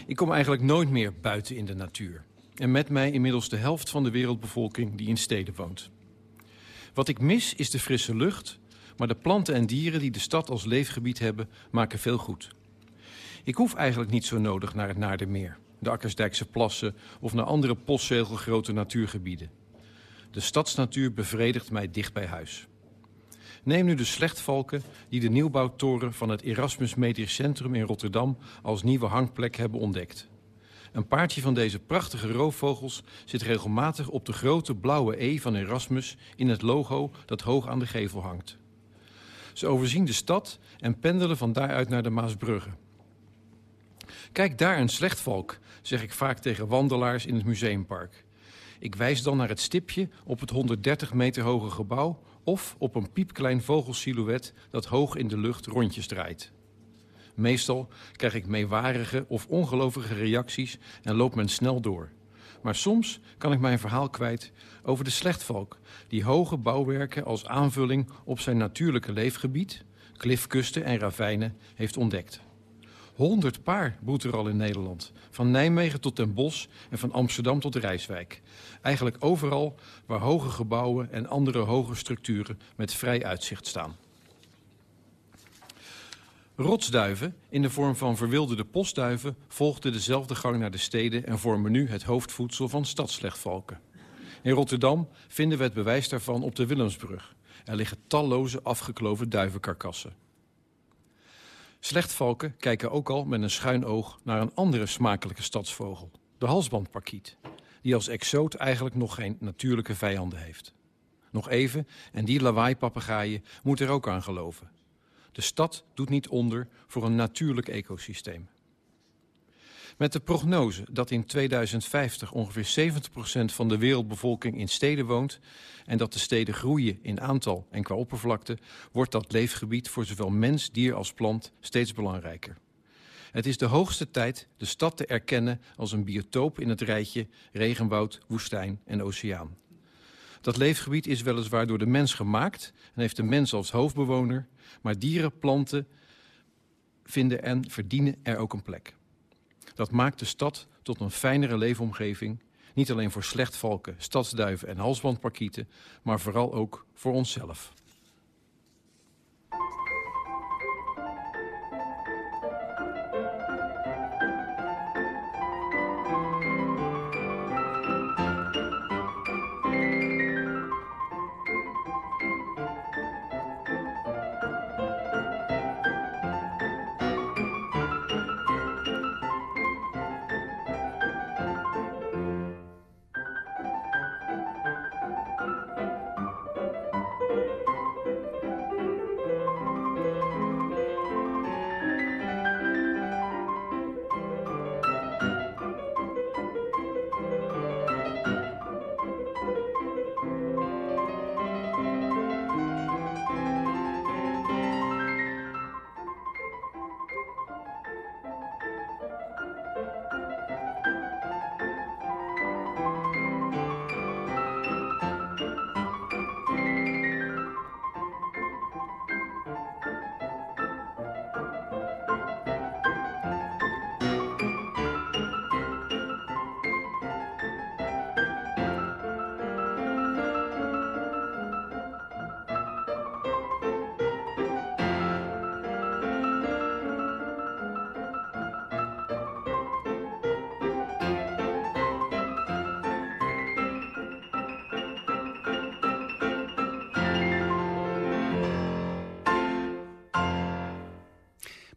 Ik kom eigenlijk nooit meer buiten in de natuur. En met mij inmiddels de helft van de wereldbevolking die in steden woont. Wat ik mis is de frisse lucht, maar de planten en dieren die de stad als leefgebied hebben, maken veel goed. Ik hoef eigenlijk niet zo nodig naar het Naardermeer, de Akkersdijkse plassen of naar andere postzegelgrote natuurgebieden. De stadsnatuur bevredigt mij dicht bij huis. Neem nu de slechtvalken die de nieuwbouwtoren van het Erasmus Medisch Centrum in Rotterdam als nieuwe hangplek hebben ontdekt. Een paardje van deze prachtige roofvogels zit regelmatig op de grote blauwe E van Erasmus in het logo dat hoog aan de gevel hangt. Ze overzien de stad en pendelen van daaruit naar de Maasbrugge. Kijk daar een slechtvalk, zeg ik vaak tegen wandelaars in het museumpark. Ik wijs dan naar het stipje op het 130 meter hoge gebouw... of op een piepklein vogelsilhouet dat hoog in de lucht rondjes draait. Meestal krijg ik meewarige of ongelovige reacties en loopt men snel door. Maar soms kan ik mijn verhaal kwijt over de slechtvalk... die hoge bouwwerken als aanvulling op zijn natuurlijke leefgebied... klifkusten en ravijnen heeft ontdekt. 100 paar broedt er al in Nederland. Van Nijmegen tot Den Bosch en van Amsterdam tot Rijswijk. Eigenlijk overal waar hoge gebouwen en andere hoge structuren met vrij uitzicht staan. Rotsduiven, in de vorm van verwilderde postduiven... volgden dezelfde gang naar de steden en vormen nu het hoofdvoedsel van stadslechtvalken. In Rotterdam vinden we het bewijs daarvan op de Willemsbrug. Er liggen talloze afgekloven duivenkarkassen. Slechtvalken kijken ook al met een schuin oog naar een andere smakelijke stadsvogel. De halsbandparkiet, die als exoot eigenlijk nog geen natuurlijke vijanden heeft. Nog even, en die lawaai-papegaaien moet er ook aan geloven. De stad doet niet onder voor een natuurlijk ecosysteem. Met de prognose dat in 2050 ongeveer 70% van de wereldbevolking in steden woont... en dat de steden groeien in aantal en qua oppervlakte... wordt dat leefgebied voor zowel mens, dier als plant steeds belangrijker. Het is de hoogste tijd de stad te erkennen als een biotoop in het rijtje... regenwoud, woestijn en oceaan. Dat leefgebied is weliswaar door de mens gemaakt... en heeft de mens als hoofdbewoner... maar dieren, planten vinden en verdienen er ook een plek. Dat maakt de stad tot een fijnere leefomgeving. Niet alleen voor slechtvalken, stadsduiven en halsbandparkieten, maar vooral ook voor onszelf.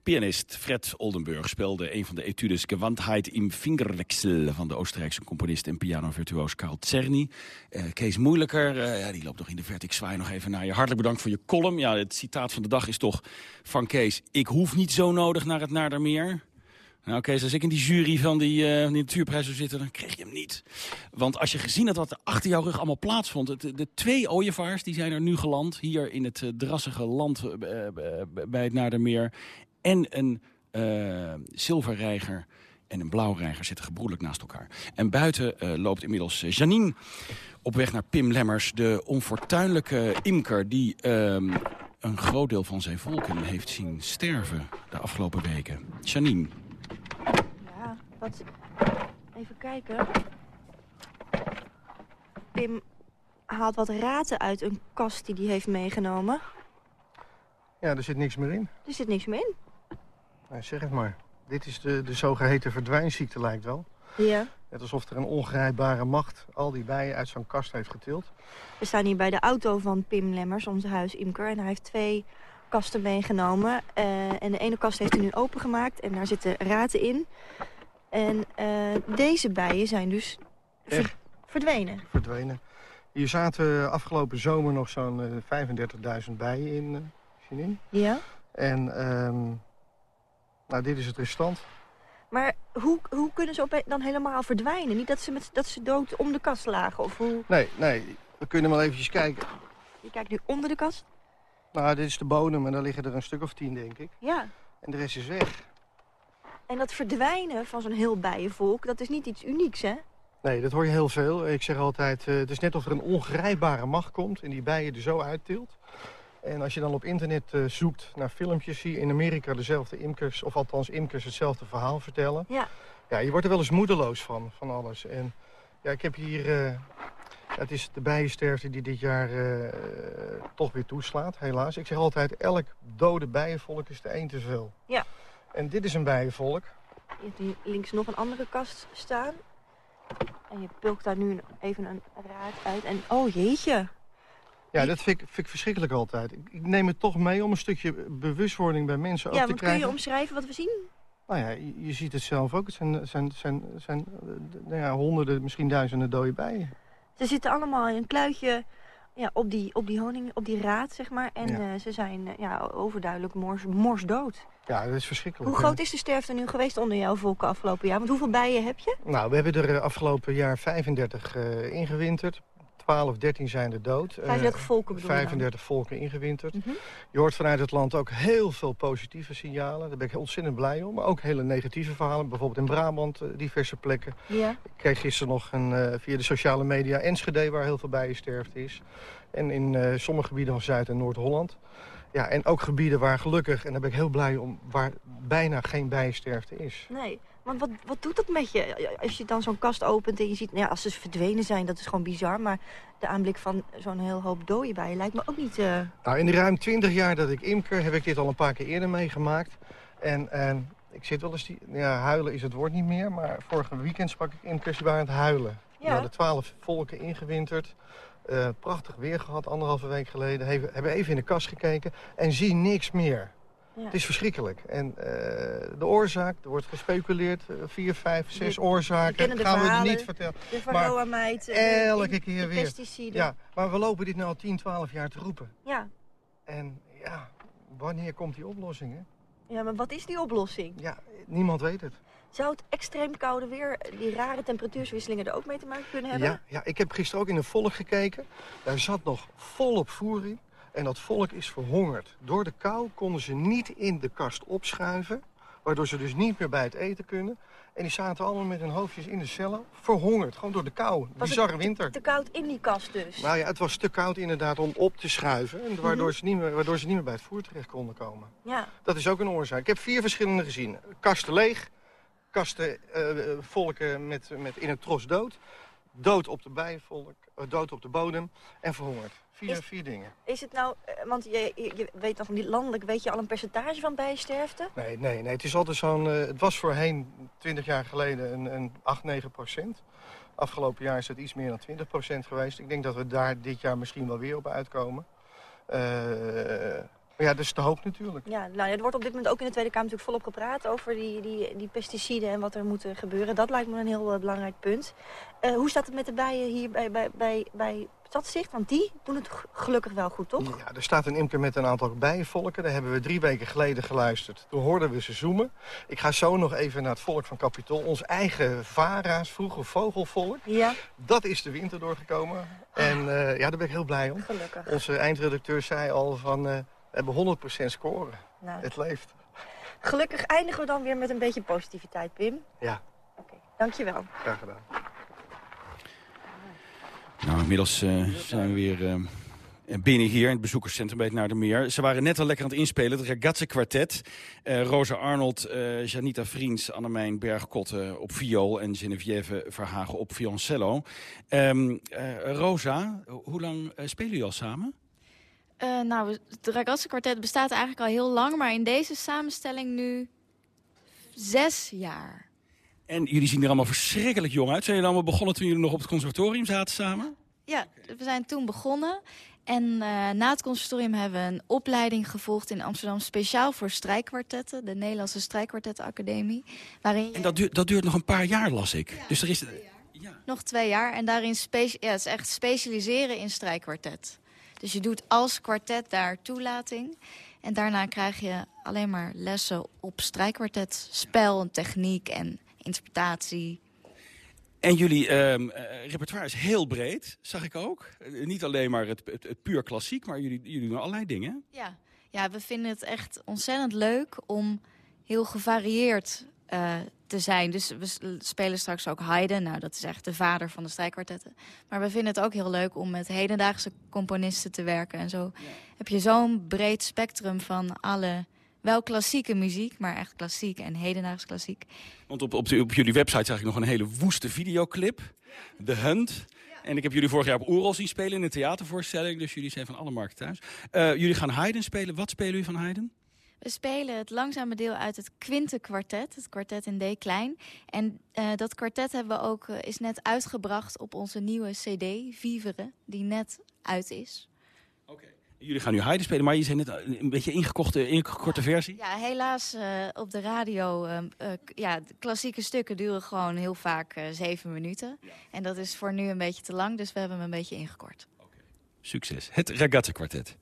Pianist Fred Oldenburg speelde een van de etudes Gewandheid im Fingerwechsel... van de Oostenrijkse componist en pianovirtuoos Karl Czerny. Uh, Kees Moeilijker, uh, ja, die loopt nog in de verte. Ik zwaai nog even naar je. Hartelijk bedankt voor je column. Ja, het citaat van de dag is toch van Kees... ik hoef niet zo nodig naar het Naardermeer... Nou Kees, als ik in die jury van die, natuurprijs zou zitten, dan kreeg je hem niet. Want als je gezien had wat er achter jouw rug allemaal plaatsvond... Het, de twee ooievaars die zijn er nu geland, hier in het drassige land bij het Naardermeer en een uh, zilverreiger en een blauwreiger zitten gebroedelijk naast elkaar. En buiten uh, loopt inmiddels uh, Janine op weg naar Pim Lemmers... de onfortuinlijke imker die uh, een groot deel van zijn volken heeft zien sterven de afgelopen weken. Janine. Ja, wat... Even kijken. Pim haalt wat raten uit een kast die hij heeft meegenomen. Ja, er zit niks meer in. Er zit niks meer in? Nou, zeg het maar. Dit is de, de zogeheten verdwijnziekte, lijkt wel. Ja. Net alsof er een ongrijpbare macht al die bijen uit zo'n kast heeft getild. We staan hier bij de auto van Pim Lemmers, onze huisimker. En hij heeft twee kasten meegenomen. Uh, en de ene kast heeft hij nu opengemaakt en daar zitten raten in. En uh, deze bijen zijn dus ver verdwenen. Verdwenen. Hier zaten afgelopen zomer nog zo'n uh, 35.000 bijen in, uh, Janine. Ja. En... Um, nou, dit is het restant. Maar hoe, hoe kunnen ze dan helemaal verdwijnen? Niet dat ze, met, dat ze dood om de kast lagen? Of hoe... Nee, nee. We kunnen wel eventjes kijken. Je kijkt nu onder de kast? Nou, dit is de bodem en daar liggen er een stuk of tien, denk ik. Ja. En de rest is weg. En dat verdwijnen van zo'n heel bijenvolk, dat is niet iets unieks, hè? Nee, dat hoor je heel veel. Ik zeg altijd, uh, het is net of er een ongrijpbare macht komt... en die bijen er zo uittilt. En als je dan op internet uh, zoekt naar filmpjes... zie je in Amerika dezelfde imkers, of althans imkers, hetzelfde verhaal vertellen. Ja. Ja, je wordt er wel eens moedeloos van, van alles. En ja, ik heb hier... Uh, het is de bijensterfte die dit jaar uh, toch weer toeslaat, helaas. Ik zeg altijd, elk dode bijenvolk is er één te veel. Ja. En dit is een bijenvolk. Je hebt hier links nog een andere kast staan. En je pulkt daar nu even een raad uit. En oh jeetje, ja, dat vind ik, vind ik verschrikkelijk altijd. Ik, neem het toch mee om een stukje bewustwording bij mensen ja, ook te krijgen. Ja, kun je omschrijven wat we zien? Nou ja, je, je ziet het zelf ook. Het zijn, zijn, zijn, zijn nou ja, honderden, misschien duizenden dode bijen. Ze zitten allemaal in een kluitje ja, op, die, op die honing, op die raad, zeg maar. En ja. uh, ze zijn uh, ja, overduidelijk mors, morsdood. Ja, dat is verschrikkelijk. Hoe groot is de sterfte nu geweest onder jouw volken afgelopen jaar? Want hoeveel bijen heb je? Nou, we hebben er afgelopen jaar 35 uh, ingewinterd. 12, 13 zijn er dood. 35 volken bedoel 35 volken ingewinterd. Mm -hmm. Je hoort vanuit het land ook heel veel positieve signalen. Daar ben ik ontzettend blij om. Maar ook hele negatieve verhalen. Bijvoorbeeld in Brabant, uh, diverse plekken. Ja. Ik kreeg gisteren nog een, uh, via de sociale media Enschede... waar heel veel bijensterfte is. En in uh, sommige gebieden van Zuid- en Noord-Holland. Ja, en ook gebieden waar gelukkig, en daar ben ik heel blij om... waar bijna geen bijensterfte is. Nee. Want wat, wat doet dat met je? Als je dan zo'n kast opent en je ziet... Nou ja, als ze verdwenen zijn, dat is gewoon bizar. Maar de aanblik van zo'n heel hoop dooien bij je lijkt me ook niet... Uh... Nou, in de ruim 20 jaar dat ik imker heb ik dit al een paar keer eerder meegemaakt. En, en ik zit wel eens... Die, ja, huilen is het woord niet meer. Maar vorige weekend sprak ik imkers die waren aan het huilen. Ja. We hadden 12 volken ingewinterd. Uh, prachtig weer gehad, anderhalve week geleden. Hebben, hebben even in de kast gekeken en zien niks meer. Ja. Het is verschrikkelijk. En uh, de oorzaak, er wordt gespeculeerd, uh, vier, vijf, zes de, oorzaken. De gaan verhalen, we niet vertellen. De varroa-mijt, elke de, keer de weer. pesticiden. Ja, maar we lopen dit nu al 10, 12 jaar te roepen. Ja. En ja, wanneer komt die oplossing, hè? Ja, maar wat is die oplossing? Ja, niemand weet het. Zou het extreem koude weer, die rare temperatuurswisselingen er ook mee te maken kunnen hebben? Ja, ja ik heb gisteren ook in een volk gekeken. Daar zat nog volop voer in. En dat volk is verhongerd. Door de kou konden ze niet in de kast opschuiven. Waardoor ze dus niet meer bij het eten kunnen. En die zaten allemaal met hun hoofdjes in de cellen. Verhongerd. Gewoon door de kou. Was Bizarre winter. Te, te koud in die kast dus? Nou ja, het was te koud inderdaad om op te schuiven. En waardoor, Mhm. ze niet meer, waardoor ze niet meer bij het voer terecht konden komen. Ja. Dat is ook een oorzaak. Ik heb vier verschillende gezien. Kasten leeg. Kasten uh, volken met, met in het tros dood. Dood op de bijenvolk. Uh, dood op de bodem. En verhongerd. Vier, Is- vier dingen. Is het nou, eh, want je, je, weet nog niet landelijk, weet je al een percentage van bijensterfte? Nee, nee, nee. Het is altijd zo'n. eh, het was voorheen, 20 jaar geleden, een, een 8, 9 procent. Afgelopen jaar is het iets meer dan 20 procent geweest. Ik denk dat we daar dit jaar misschien wel weer op uitkomen. Maar ja, dat is de hoop natuurlijk. Ja, nou, er wordt op dit moment ook in de Tweede Kamer natuurlijk volop gepraat over die, die, die pesticiden en wat er moet gebeuren. Dat lijkt me een heel belangrijk punt. Hoe staat het met de bijen hier bij, bij, bij, bij Stadzicht? Want die doen het gelukkig wel goed, toch? Ja, er staat een imker met een aantal bijenvolken. Daar hebben we drie weken geleden geluisterd. Toen hoorden we ze zoomen. Ik ga zo nog even naar het volk van Capitol. Ons eigen vara's, vroeger vogelvolk. Ja. Dat is de winter doorgekomen. En eh, ja, daar ben ik heel blij om. Gelukkig. Onze eindredacteur zei al van... eh, we hebben 100% scoren. Nou. Het leeft. Gelukkig eindigen we dan weer met een beetje positiviteit, Pim. Ja, Dankjewel. graag gedaan. Nou, inmiddels eh, zijn we weer eh, binnen hier in het bezoekerscentrum bij het Naardermeer. Ze waren net al lekker aan het inspelen, het Ragazze Quartet. Eh, Rosa Arnold, Janita Vriends, Annemijn Bergkotte op viool... en Geneviève Verhagen op violoncello. Ehm, eh, Rosa, ho- hoe lang spelen jullie al samen? Nou, het Ragazze kwartet bestaat eigenlijk al heel lang, maar in deze samenstelling nu zes jaar. En jullie zien er allemaal verschrikkelijk jong uit. Zijn jullie allemaal begonnen toen jullie nog op het conservatorium zaten samen? Ja, we zijn toen begonnen. En eh, na het conservatorium hebben we een opleiding gevolgd in Amsterdam... speciaal voor strijkkwartetten, de Nederlandse Strijkkwartettenacademie. Waarin je En dat duurt, dat duurt nog een paar jaar, las ik. dus er is... nog twee jaar. En daarin ja, het is echt specialiseren in strijkkwartet. Dus je doet als kwartet daar toelating. En daarna krijg je alleen maar lessen op strijkkwartet. Spel en techniek en interpretatie. En jullie ehm, eh, repertoire is heel breed, zag ik ook. Eh, niet alleen maar het, het, het puur klassiek, maar jullie, jullie doen allerlei dingen. Ja. ja, we vinden het echt ontzettend leuk om heel gevarieerd eh, te zijn. Dus we spelen straks ook Haydn. Nou, dat is echt de vader van de strijkkwartetten. Maar we vinden het ook heel leuk om met hedendaagse componisten te werken. En zo heb je zo'n breed spectrum van alle... Wel klassieke muziek, maar echt klassiek en hedendaags klassiek. Want op, op, de- op jullie website zag ik nog een hele woeste videoclip. The Hunt. En ik heb jullie vorig jaar op Oerol zien spelen in een theatervoorstelling. Dus jullie zijn van alle markten thuis. Eh, jullie gaan Haydn spelen. Wat spelen jullie van Haydn? We spelen het langzame deel uit het Quinte kwartet, het kwartet in D klein. En eh, dat kwartet hebben we ook, eh, is net uitgebracht op onze nieuwe cd, Vivere, die net uit is. Jullie gaan nu Haydn spelen, maar je zijn net een beetje ingekochte, ingekorte versie. Ja, helaas eh, op de radio, eh, eh, ja, klassieke stukken duren gewoon heel vaak eh, zeven minuten. En dat is voor nu een beetje te lang, dus we hebben hem een beetje ingekort. Succes. Het Ragazze Quartet.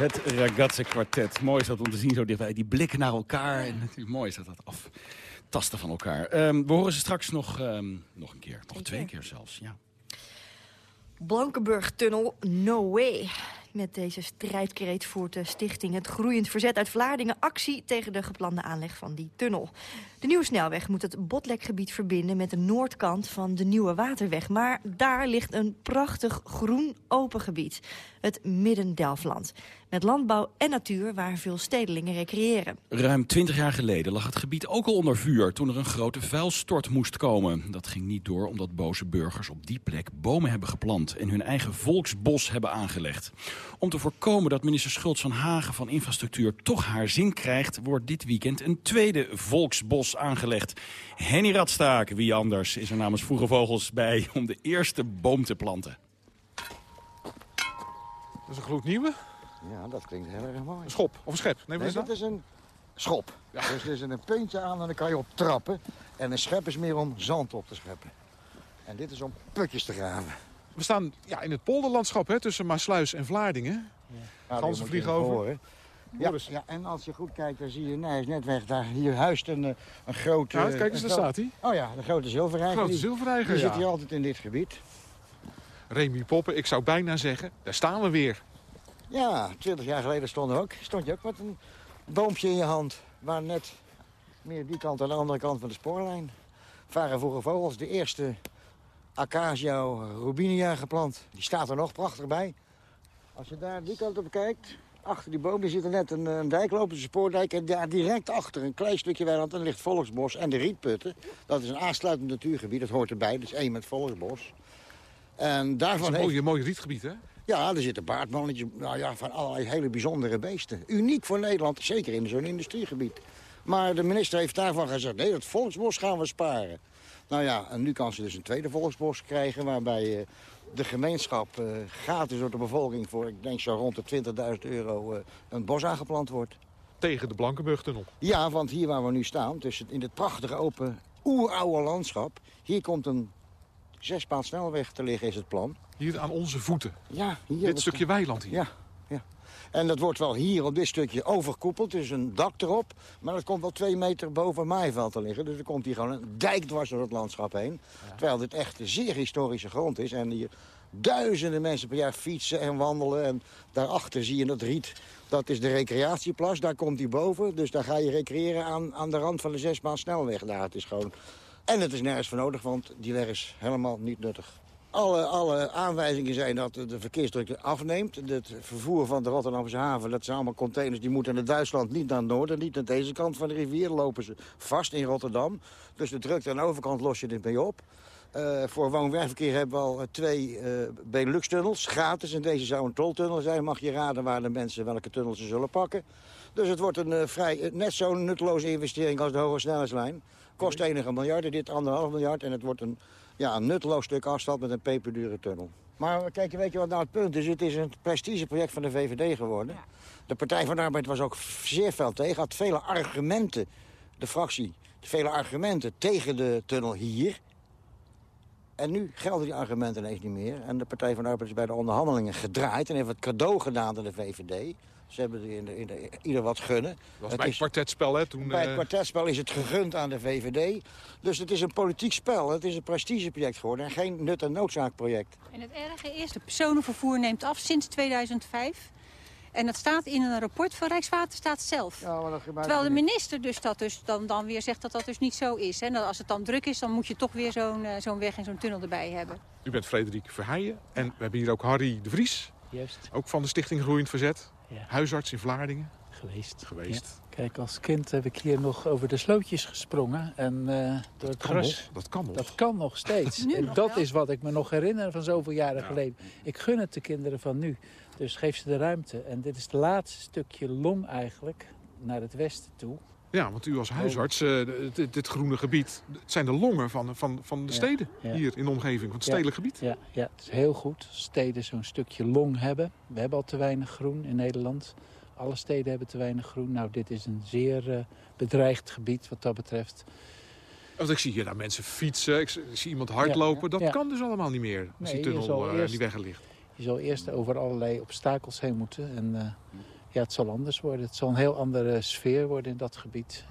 Het Ragazze kwartet. Mooi is dat om te zien zo dichtbij. Die blikken naar elkaar. En natuurlijk mooi is dat dat aftasten van elkaar. Ehm, we horen ze straks nog, ehm, nog een keer. Nog twee keer zelfs, ja. Blankenburg-tunnel, no way. Met deze strijdkreet voert de stichting Het Groeiend Verzet uit Vlaardingen actie tegen de geplande aanleg van die tunnel. De nieuwe snelweg moet het Botlekgebied verbinden met de noordkant van de Nieuwe Waterweg. Maar daar ligt een prachtig groen open gebied, het Midden-Delfland. Met landbouw en natuur waar veel stedelingen recreëren. Ruim 20 jaar geleden lag het gebied ook al onder vuur... toen er een grote vuilstort moest komen. Dat ging niet door omdat boze burgers op die plek bomen hebben geplant... en hun eigen volksbos hebben aangelegd. Om te voorkomen dat minister Schultz van Hagen van Infrastructuur... toch haar zin krijgt, wordt dit weekend een tweede volksbos aangelegd. Henny Radstaak, wie anders, is er namens Vroege Vogels bij... om de eerste boom te planten. Dat is een gloednieuwe. Ja, dat klinkt heel erg mooi. Een schop of een schep? Nee, dat? dit is een schop. Dus er is een puntje aan en dan kan je op trappen. En een schep is meer om zand op te scheppen. En dit is om putjes te graven. We staan ja, in het polderlandschap hè, tussen Maasluis en Vlaardingen. Nou, die moet je vliegen over. horen. Ja, ja, en als je goed kijkt, dan zie je, nee, hij is net weg. Daar, hier huist een, eh, een grote... Ja, kijk eens, een daar staat hij. Oh ja, de grote zilverreiger. Grote Die- Die ja. zit hier altijd in dit gebied. Remy Poppen, ik zou bijna zeggen, daar staan we weer. Ja, twintig jaar geleden stond, er ook, stond je ook met een boompje in je hand. Waar net meer die kant aan de andere kant van de spoorlijn. Varen vroeger vogels, de eerste Acacio rubinia geplant. Die staat er nog prachtig bij. Als je daar die kant op kijkt, achter die boom, die zit er net een, een een spoordijk. En daar direct achter, een klein stukje weiland, en ligt Volksbos en de Rietputten. Dat is een aansluitend natuurgebied, dat hoort erbij. Dat is één met Volksbos. En Dat daarvan is een heeft... mooi rietgebied, hè? Ja, er zitten baardmannetjes nou ja, van allerlei hele bijzondere beesten. Uniek voor Nederland, zeker in zo'n industriegebied. Maar de minister heeft daarvan gezegd, nee, dat volksbos gaan we sparen. Nou ja, en nu kan ze dus een tweede volksbos krijgen... waarbij eh, de gemeenschap eh, gratis door de bevolking voor, ik denk zo rond de 20.000 euro... eh, een bos aangeplant wordt. Tegen de Blankenburgtunnel. Ja, want hier waar we nu staan, tussen, in dit prachtige open oeroude landschap... hier komt een zespaad snelweg te liggen, is het plan. Hier aan onze voeten. Ja, hier. Dit stukje weiland hier. Ja, ja. En dat wordt wel hier op dit stukje overkoepeld. Dus een dak erop. Maar dat komt wel twee meter boven maaiveld te liggen. Dus er komt hier gewoon een dijk dwars door het landschap heen. Terwijl dit echt een zeer historische grond is. En hier duizenden mensen per jaar fietsen en wandelen. En daarachter zie je dat riet. Dat is de recreatieplas. Daar komt hij boven. Dus daar ga je recreëren aan, aan de rand van de zesbaan snelweg. Daar, het is gewoon... En het is nergens voor nodig, want die weg is helemaal niet nuttig. Alle, alle aanwijzingen zijn dat de verkeersdrukte afneemt. Het vervoer van de Rotterdamse haven, dat zijn allemaal containers... die moeten naar Duitsland, niet naar het noorden, niet naar deze kant van de rivier. Lopen ze vast in Rotterdam. Dus de drukte aan de overkant los je dit mee op. Eh, voor woon-werkverkeer hebben we al eh, twee eh Benelux-tunnels, gratis. En deze zou een toltunnel zijn. Mag je raden waar de mensen welke tunnel ze zullen pakken. Dus het wordt een, vrij, net zo'n nutteloze investering als de hoge snelheidslijn. Kost enige miljarden, dit anderhalf miljard. En het wordt een, ja, een nutteloos stuk asfalt met een peperdure tunnel. Maar kijk, weet je wat nou het punt is? Het is een prestigeproject van de VVD geworden. De Partij van de Arbeid was ook zeer fel tegen. Had vele argumenten, de fractie, vele argumenten tegen de tunnel hier. En nu gelden die argumenten ineens niet meer. En de Partij van de Arbeid is bij de onderhandelingen gedraaid... en heeft het cadeau gedaan aan de VVD. Ze hebben er in de, in de, ieder wat gunnen. Dat was Het bij het kwartetspel, hè? Toen, bij het eh, kwartetspel is het gegund aan de VVD. Dus het is een politiek spel. Het is een prestigeproject geworden en geen nut- en noodzaakproject. En het erge is, de personenvervoer neemt af sinds 2005. En dat staat in een rapport van Rijkswaterstaat zelf. Terwijl de minister dus dat dus dan, dan weer zegt dat dat dus niet zo is. Hè. En dat als het dan druk is, dan moet je toch weer zo'n eh, zo'n weg en zo'n tunnel erbij hebben. U bent Frederik Verheijen en we hebben hier ook Harry de Vries. Juist. Ook van de Stichting Groeiend Verzet. Ja. Huisarts in Vlaardingen. Geweest. Geweest. Ja. Kijk, als kind heb ik hier nog over de slootjes gesprongen. En eh, door het gras. nog, dat kan nog. Dat kan nog steeds. [LAUGHS] Nu en nog dat is wat ik me nog herinner van zoveel jaren geleden. Ik gun het de kinderen van nu. Dus geef ze de ruimte. En dit is het laatste stukje long eigenlijk naar het westen toe. Ja, want u als huisarts, eh, dit, dit groene gebied... het zijn de longen van, van, van de steden ja. hier in de omgeving, van het stedelijk gebied. Ja, ja, het is heel goed. Steden zo'n stukje long hebben. We hebben al te weinig groen in Nederland. Alle steden hebben te weinig groen. Nou, dit is een zeer eh, bedreigd gebied wat dat betreft. Want ik zie hier daar mensen fietsen, ik zie iemand hardlopen. Dat kan dus allemaal niet meer als Nee, die tunnel eerst- niet weg ligt. Je zal eerst over allerlei obstakels heen moeten. En uh, ja, het zal anders worden. Het zal een heel andere sfeer worden in dat gebied.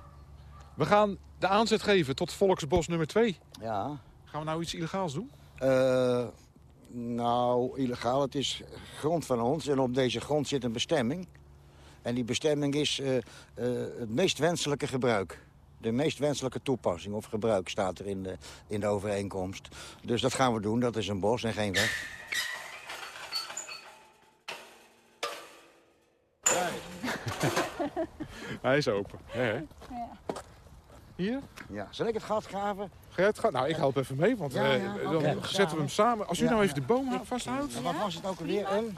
We gaan de aanzet geven tot Volksbos nummer 2. Ja. Gaan we nou iets illegaals doen? Uh, nou, illegaal. Het is grond van ons. En op deze grond zit een bestemming. En die bestemming is uh, uh, het meest wenselijke gebruik. De meest wenselijke toepassing of gebruik staat er in de, in de overeenkomst. Dus dat gaan we doen. Dat is een bos en geen weg. [LAUGHS] Hij is open. Hè? Ja. Hier? Ja. Zal ik het gat graven? Ga jij het gat? Nou, ik help even mee, want Ja, ja, dan zetten we hem samen. Als u Ja, nou ja. even de boom vasthoudt. En wat was het ook alweer? Een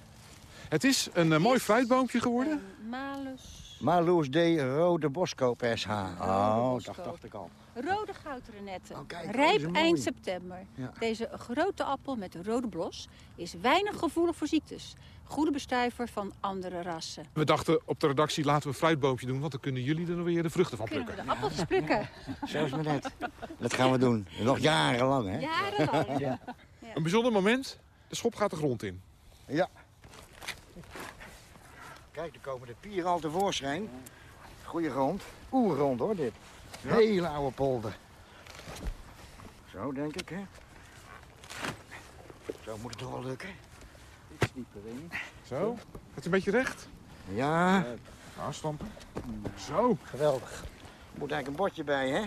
Het is een eh, mooi fruitboompje geworden. Malus. Marloes D. Rode Boskoop SH. Oh, dat dacht ik al. Rode goudrenetten. kijk, oh, Rijp eind september. Ja. Deze grote appel met een rode blos is weinig gevoelig voor ziektes. Goede bestuiver van andere rassen. We dachten op de redactie laten we een fruitboompje doen, want dan kunnen jullie er weer de vruchten van Kunnen we plukken. de appels plukken? Zo is het net. Dat gaan we doen. Nog jarenlang, hè? Jarenlang. Ja. Een bijzonder moment, de schop gaat de grond in. Ja. Kijk, er komen de pieren al tevoorschijn. Goeie grond. Oergrond hoor, dit. Hele oude polder. Zo, denk ik, hè? Zo moet het toch wel lukken. Dieper in. Zo, gaat een beetje recht? Ja. Aanstampen. Zo. Geweldig. Moet eigenlijk een bordje bij, hè?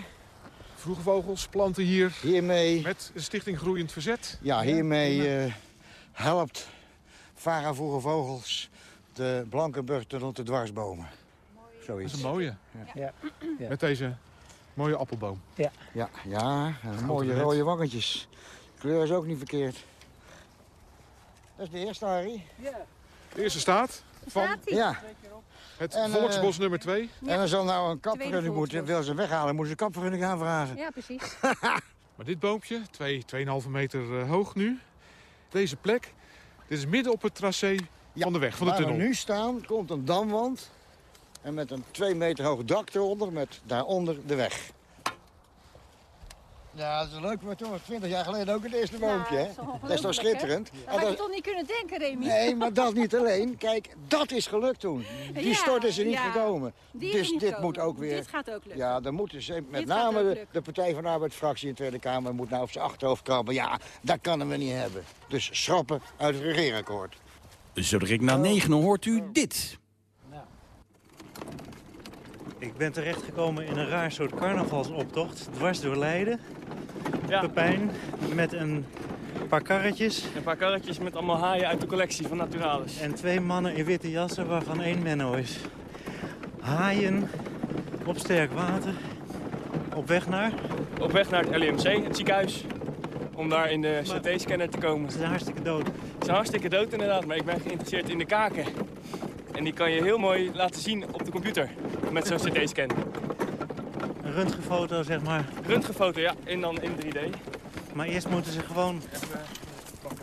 Vroege vogels planten hier Hiermee, met de stichting Groeiend Verzet. ja, hiermee eh, helpt Vara Vroege Vogels de Blankenburg-tunnel te dwarsbomen. Dat Zoiets. is een mooie. Ja. Ja. Met deze mooie appelboom. Ja, ja en mooie rode waggetjes. De kleur is ook niet verkeerd. Dat is de eerste, Harry. De eerste staat van Ja. het En, eh, Volksbos nummer 2. En dan zal nou een kapvergunning moeten. Wil ze weghalen, moeten ze een kapvergunning aanvragen. Ja, precies. [LAUGHS] Maar dit boompje, 2, 2,5 meter eh, hoog nu. Deze plek, dit is midden op het tracé van de weg, van de Waar tunnel. we nu staan, komt een damwand. En met een 2 meter hoog dak eronder, met daaronder de weg. Ja, dat is leuk, maar toen was 20 jaar geleden ook het eerste boompje, hè? dat is toch Dat is toch ongelooflijk, schitterend? Dat En had je toch niet kunnen denken, Remy? Nee, maar dat [LAUGHS] niet alleen. Kijk, dat is gelukt toen. Die Ja, stort is er niet ja. gekomen. Die dus niet dit gekomen. moet ook weer... Dit gaat ook lukken. Ja, dan moeten ze, met Dit name de, Partij van de Arbeid-fractie in de Tweede Kamer... moet nou op zijn achterhoofd krabben. Ja, dat kunnen we niet hebben. Dus schrappen uit het regeerakkoord. Zo direct na negenen hoort u dit. Ik ben terechtgekomen in een raar soort carnavalsoptocht, dwars door Leiden. Pepijn, met een paar karretjes. Een paar karretjes met allemaal haaien uit de collectie van Naturalis. En twee mannen in witte jassen, waarvan één Menno is. Haaien op sterk water, op weg naar... Op weg naar het LMC, het ziekenhuis. Om daar in de CT-scanner te komen. Ze zijn hartstikke dood. Ze zijn hartstikke dood inderdaad, maar ik ben geïnteresseerd in de kaken. En die kan je heel mooi laten zien op de computer met zo'n CT-scan. Een röntgenfoto, zeg maar. Röntgenfoto, ja, en dan in 3D. Maar eerst moeten ze gewoon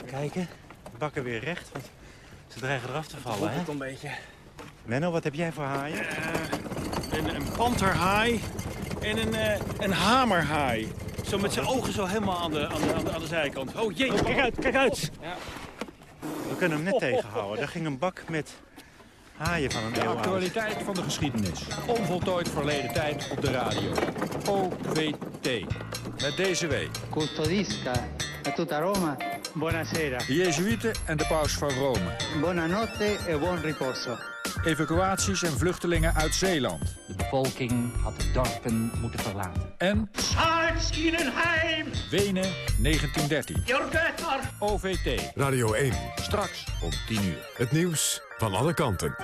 kijken. Bakken weer recht, want ze dreigen eraf te vallen, hè? het een beetje. Menno, wat heb jij voor haaien? Een, een panterhaai en een, eh, een hamerhaai. Zo met zijn ogen zo helemaal aan de, aan de, aan de, aan de zijkant. Oh jee, kijk uit, kijk uit. We kunnen hem net tegenhouden. Daar ging een bak met haaien van een De actualiteit van de geschiedenis. Onvoltooid verleden tijd op de radio. OVT. Met deze week. Custodisca a tutta Roma. Buonasera. De Jezuïeten en de paus van Rome. Buonanotte e buon riposo. Evacuaties en vluchtelingen uit Zeeland. De bevolking had de dorpen moeten verlaten. En Salz ihnen heim! Wenen 1913. Your Götter! OVT. Radio 1. Straks om 10 uur. Het nieuws van alle kanten.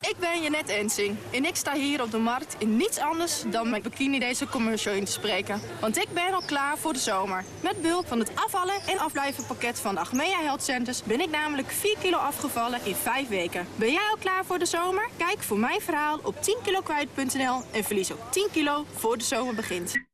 Ik ben Janet Ensing en ik sta hier op de markt in niets anders dan mijn bikini deze commercial in te spreken. Want ik ben al klaar voor de zomer. Met behulp van het afvallen en afblijven pakket van de Achmea Health Centers ben ik namelijk 4 kilo afgevallen in 5 weken. Ben jij al klaar voor de zomer? Kijk voor mijn verhaal op 10kilokwijt.nl en verlies ook 10 kilo voor de zomer begint.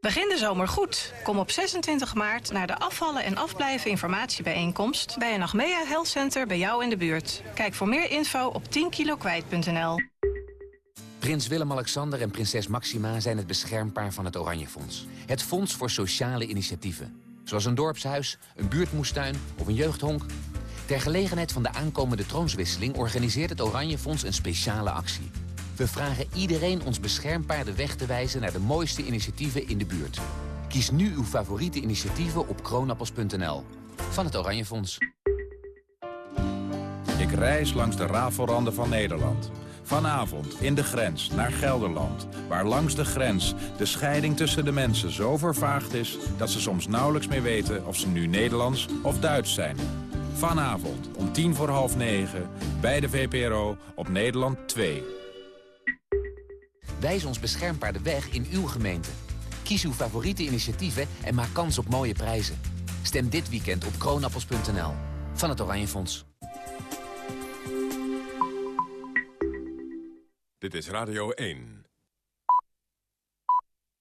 Begin de zomer goed. Kom op 26 maart naar de afvallen en afblijven informatiebijeenkomst... bij een Achmea Health Center bij jou in de buurt. Kijk voor meer info op 10kilokwijt.nl. Prins Willem-Alexander en prinses Maxima zijn het beschermpaar van het Oranje Fonds. Het fonds voor sociale initiatieven. Zoals een dorpshuis, een buurtmoestuin of een jeugdhonk. Ter gelegenheid van de aankomende troonswisseling organiseert het Oranje Fonds een speciale actie. We vragen iedereen ons beschermpaar de weg te wijzen naar de mooiste initiatieven in de buurt. Kies nu uw favoriete initiatieven op kroonappels.nl. Van het Oranje Fonds. Ik reis langs de rafelranden van Nederland. Vanavond in de grens naar Gelderland. Waar langs de grens de scheiding tussen de mensen zo vervaagd is... dat ze soms nauwelijks meer weten of ze nu Nederlands of Duits zijn. Vanavond om tien voor half negen bij de VPRO op Nederland 2. Wijs ons beschermpaar de weg in uw gemeente. Kies uw favoriete initiatieven en maak kans op mooie prijzen. Stem dit weekend op kroonappels.nl. Van het Oranje Fonds. Dit is Radio 1.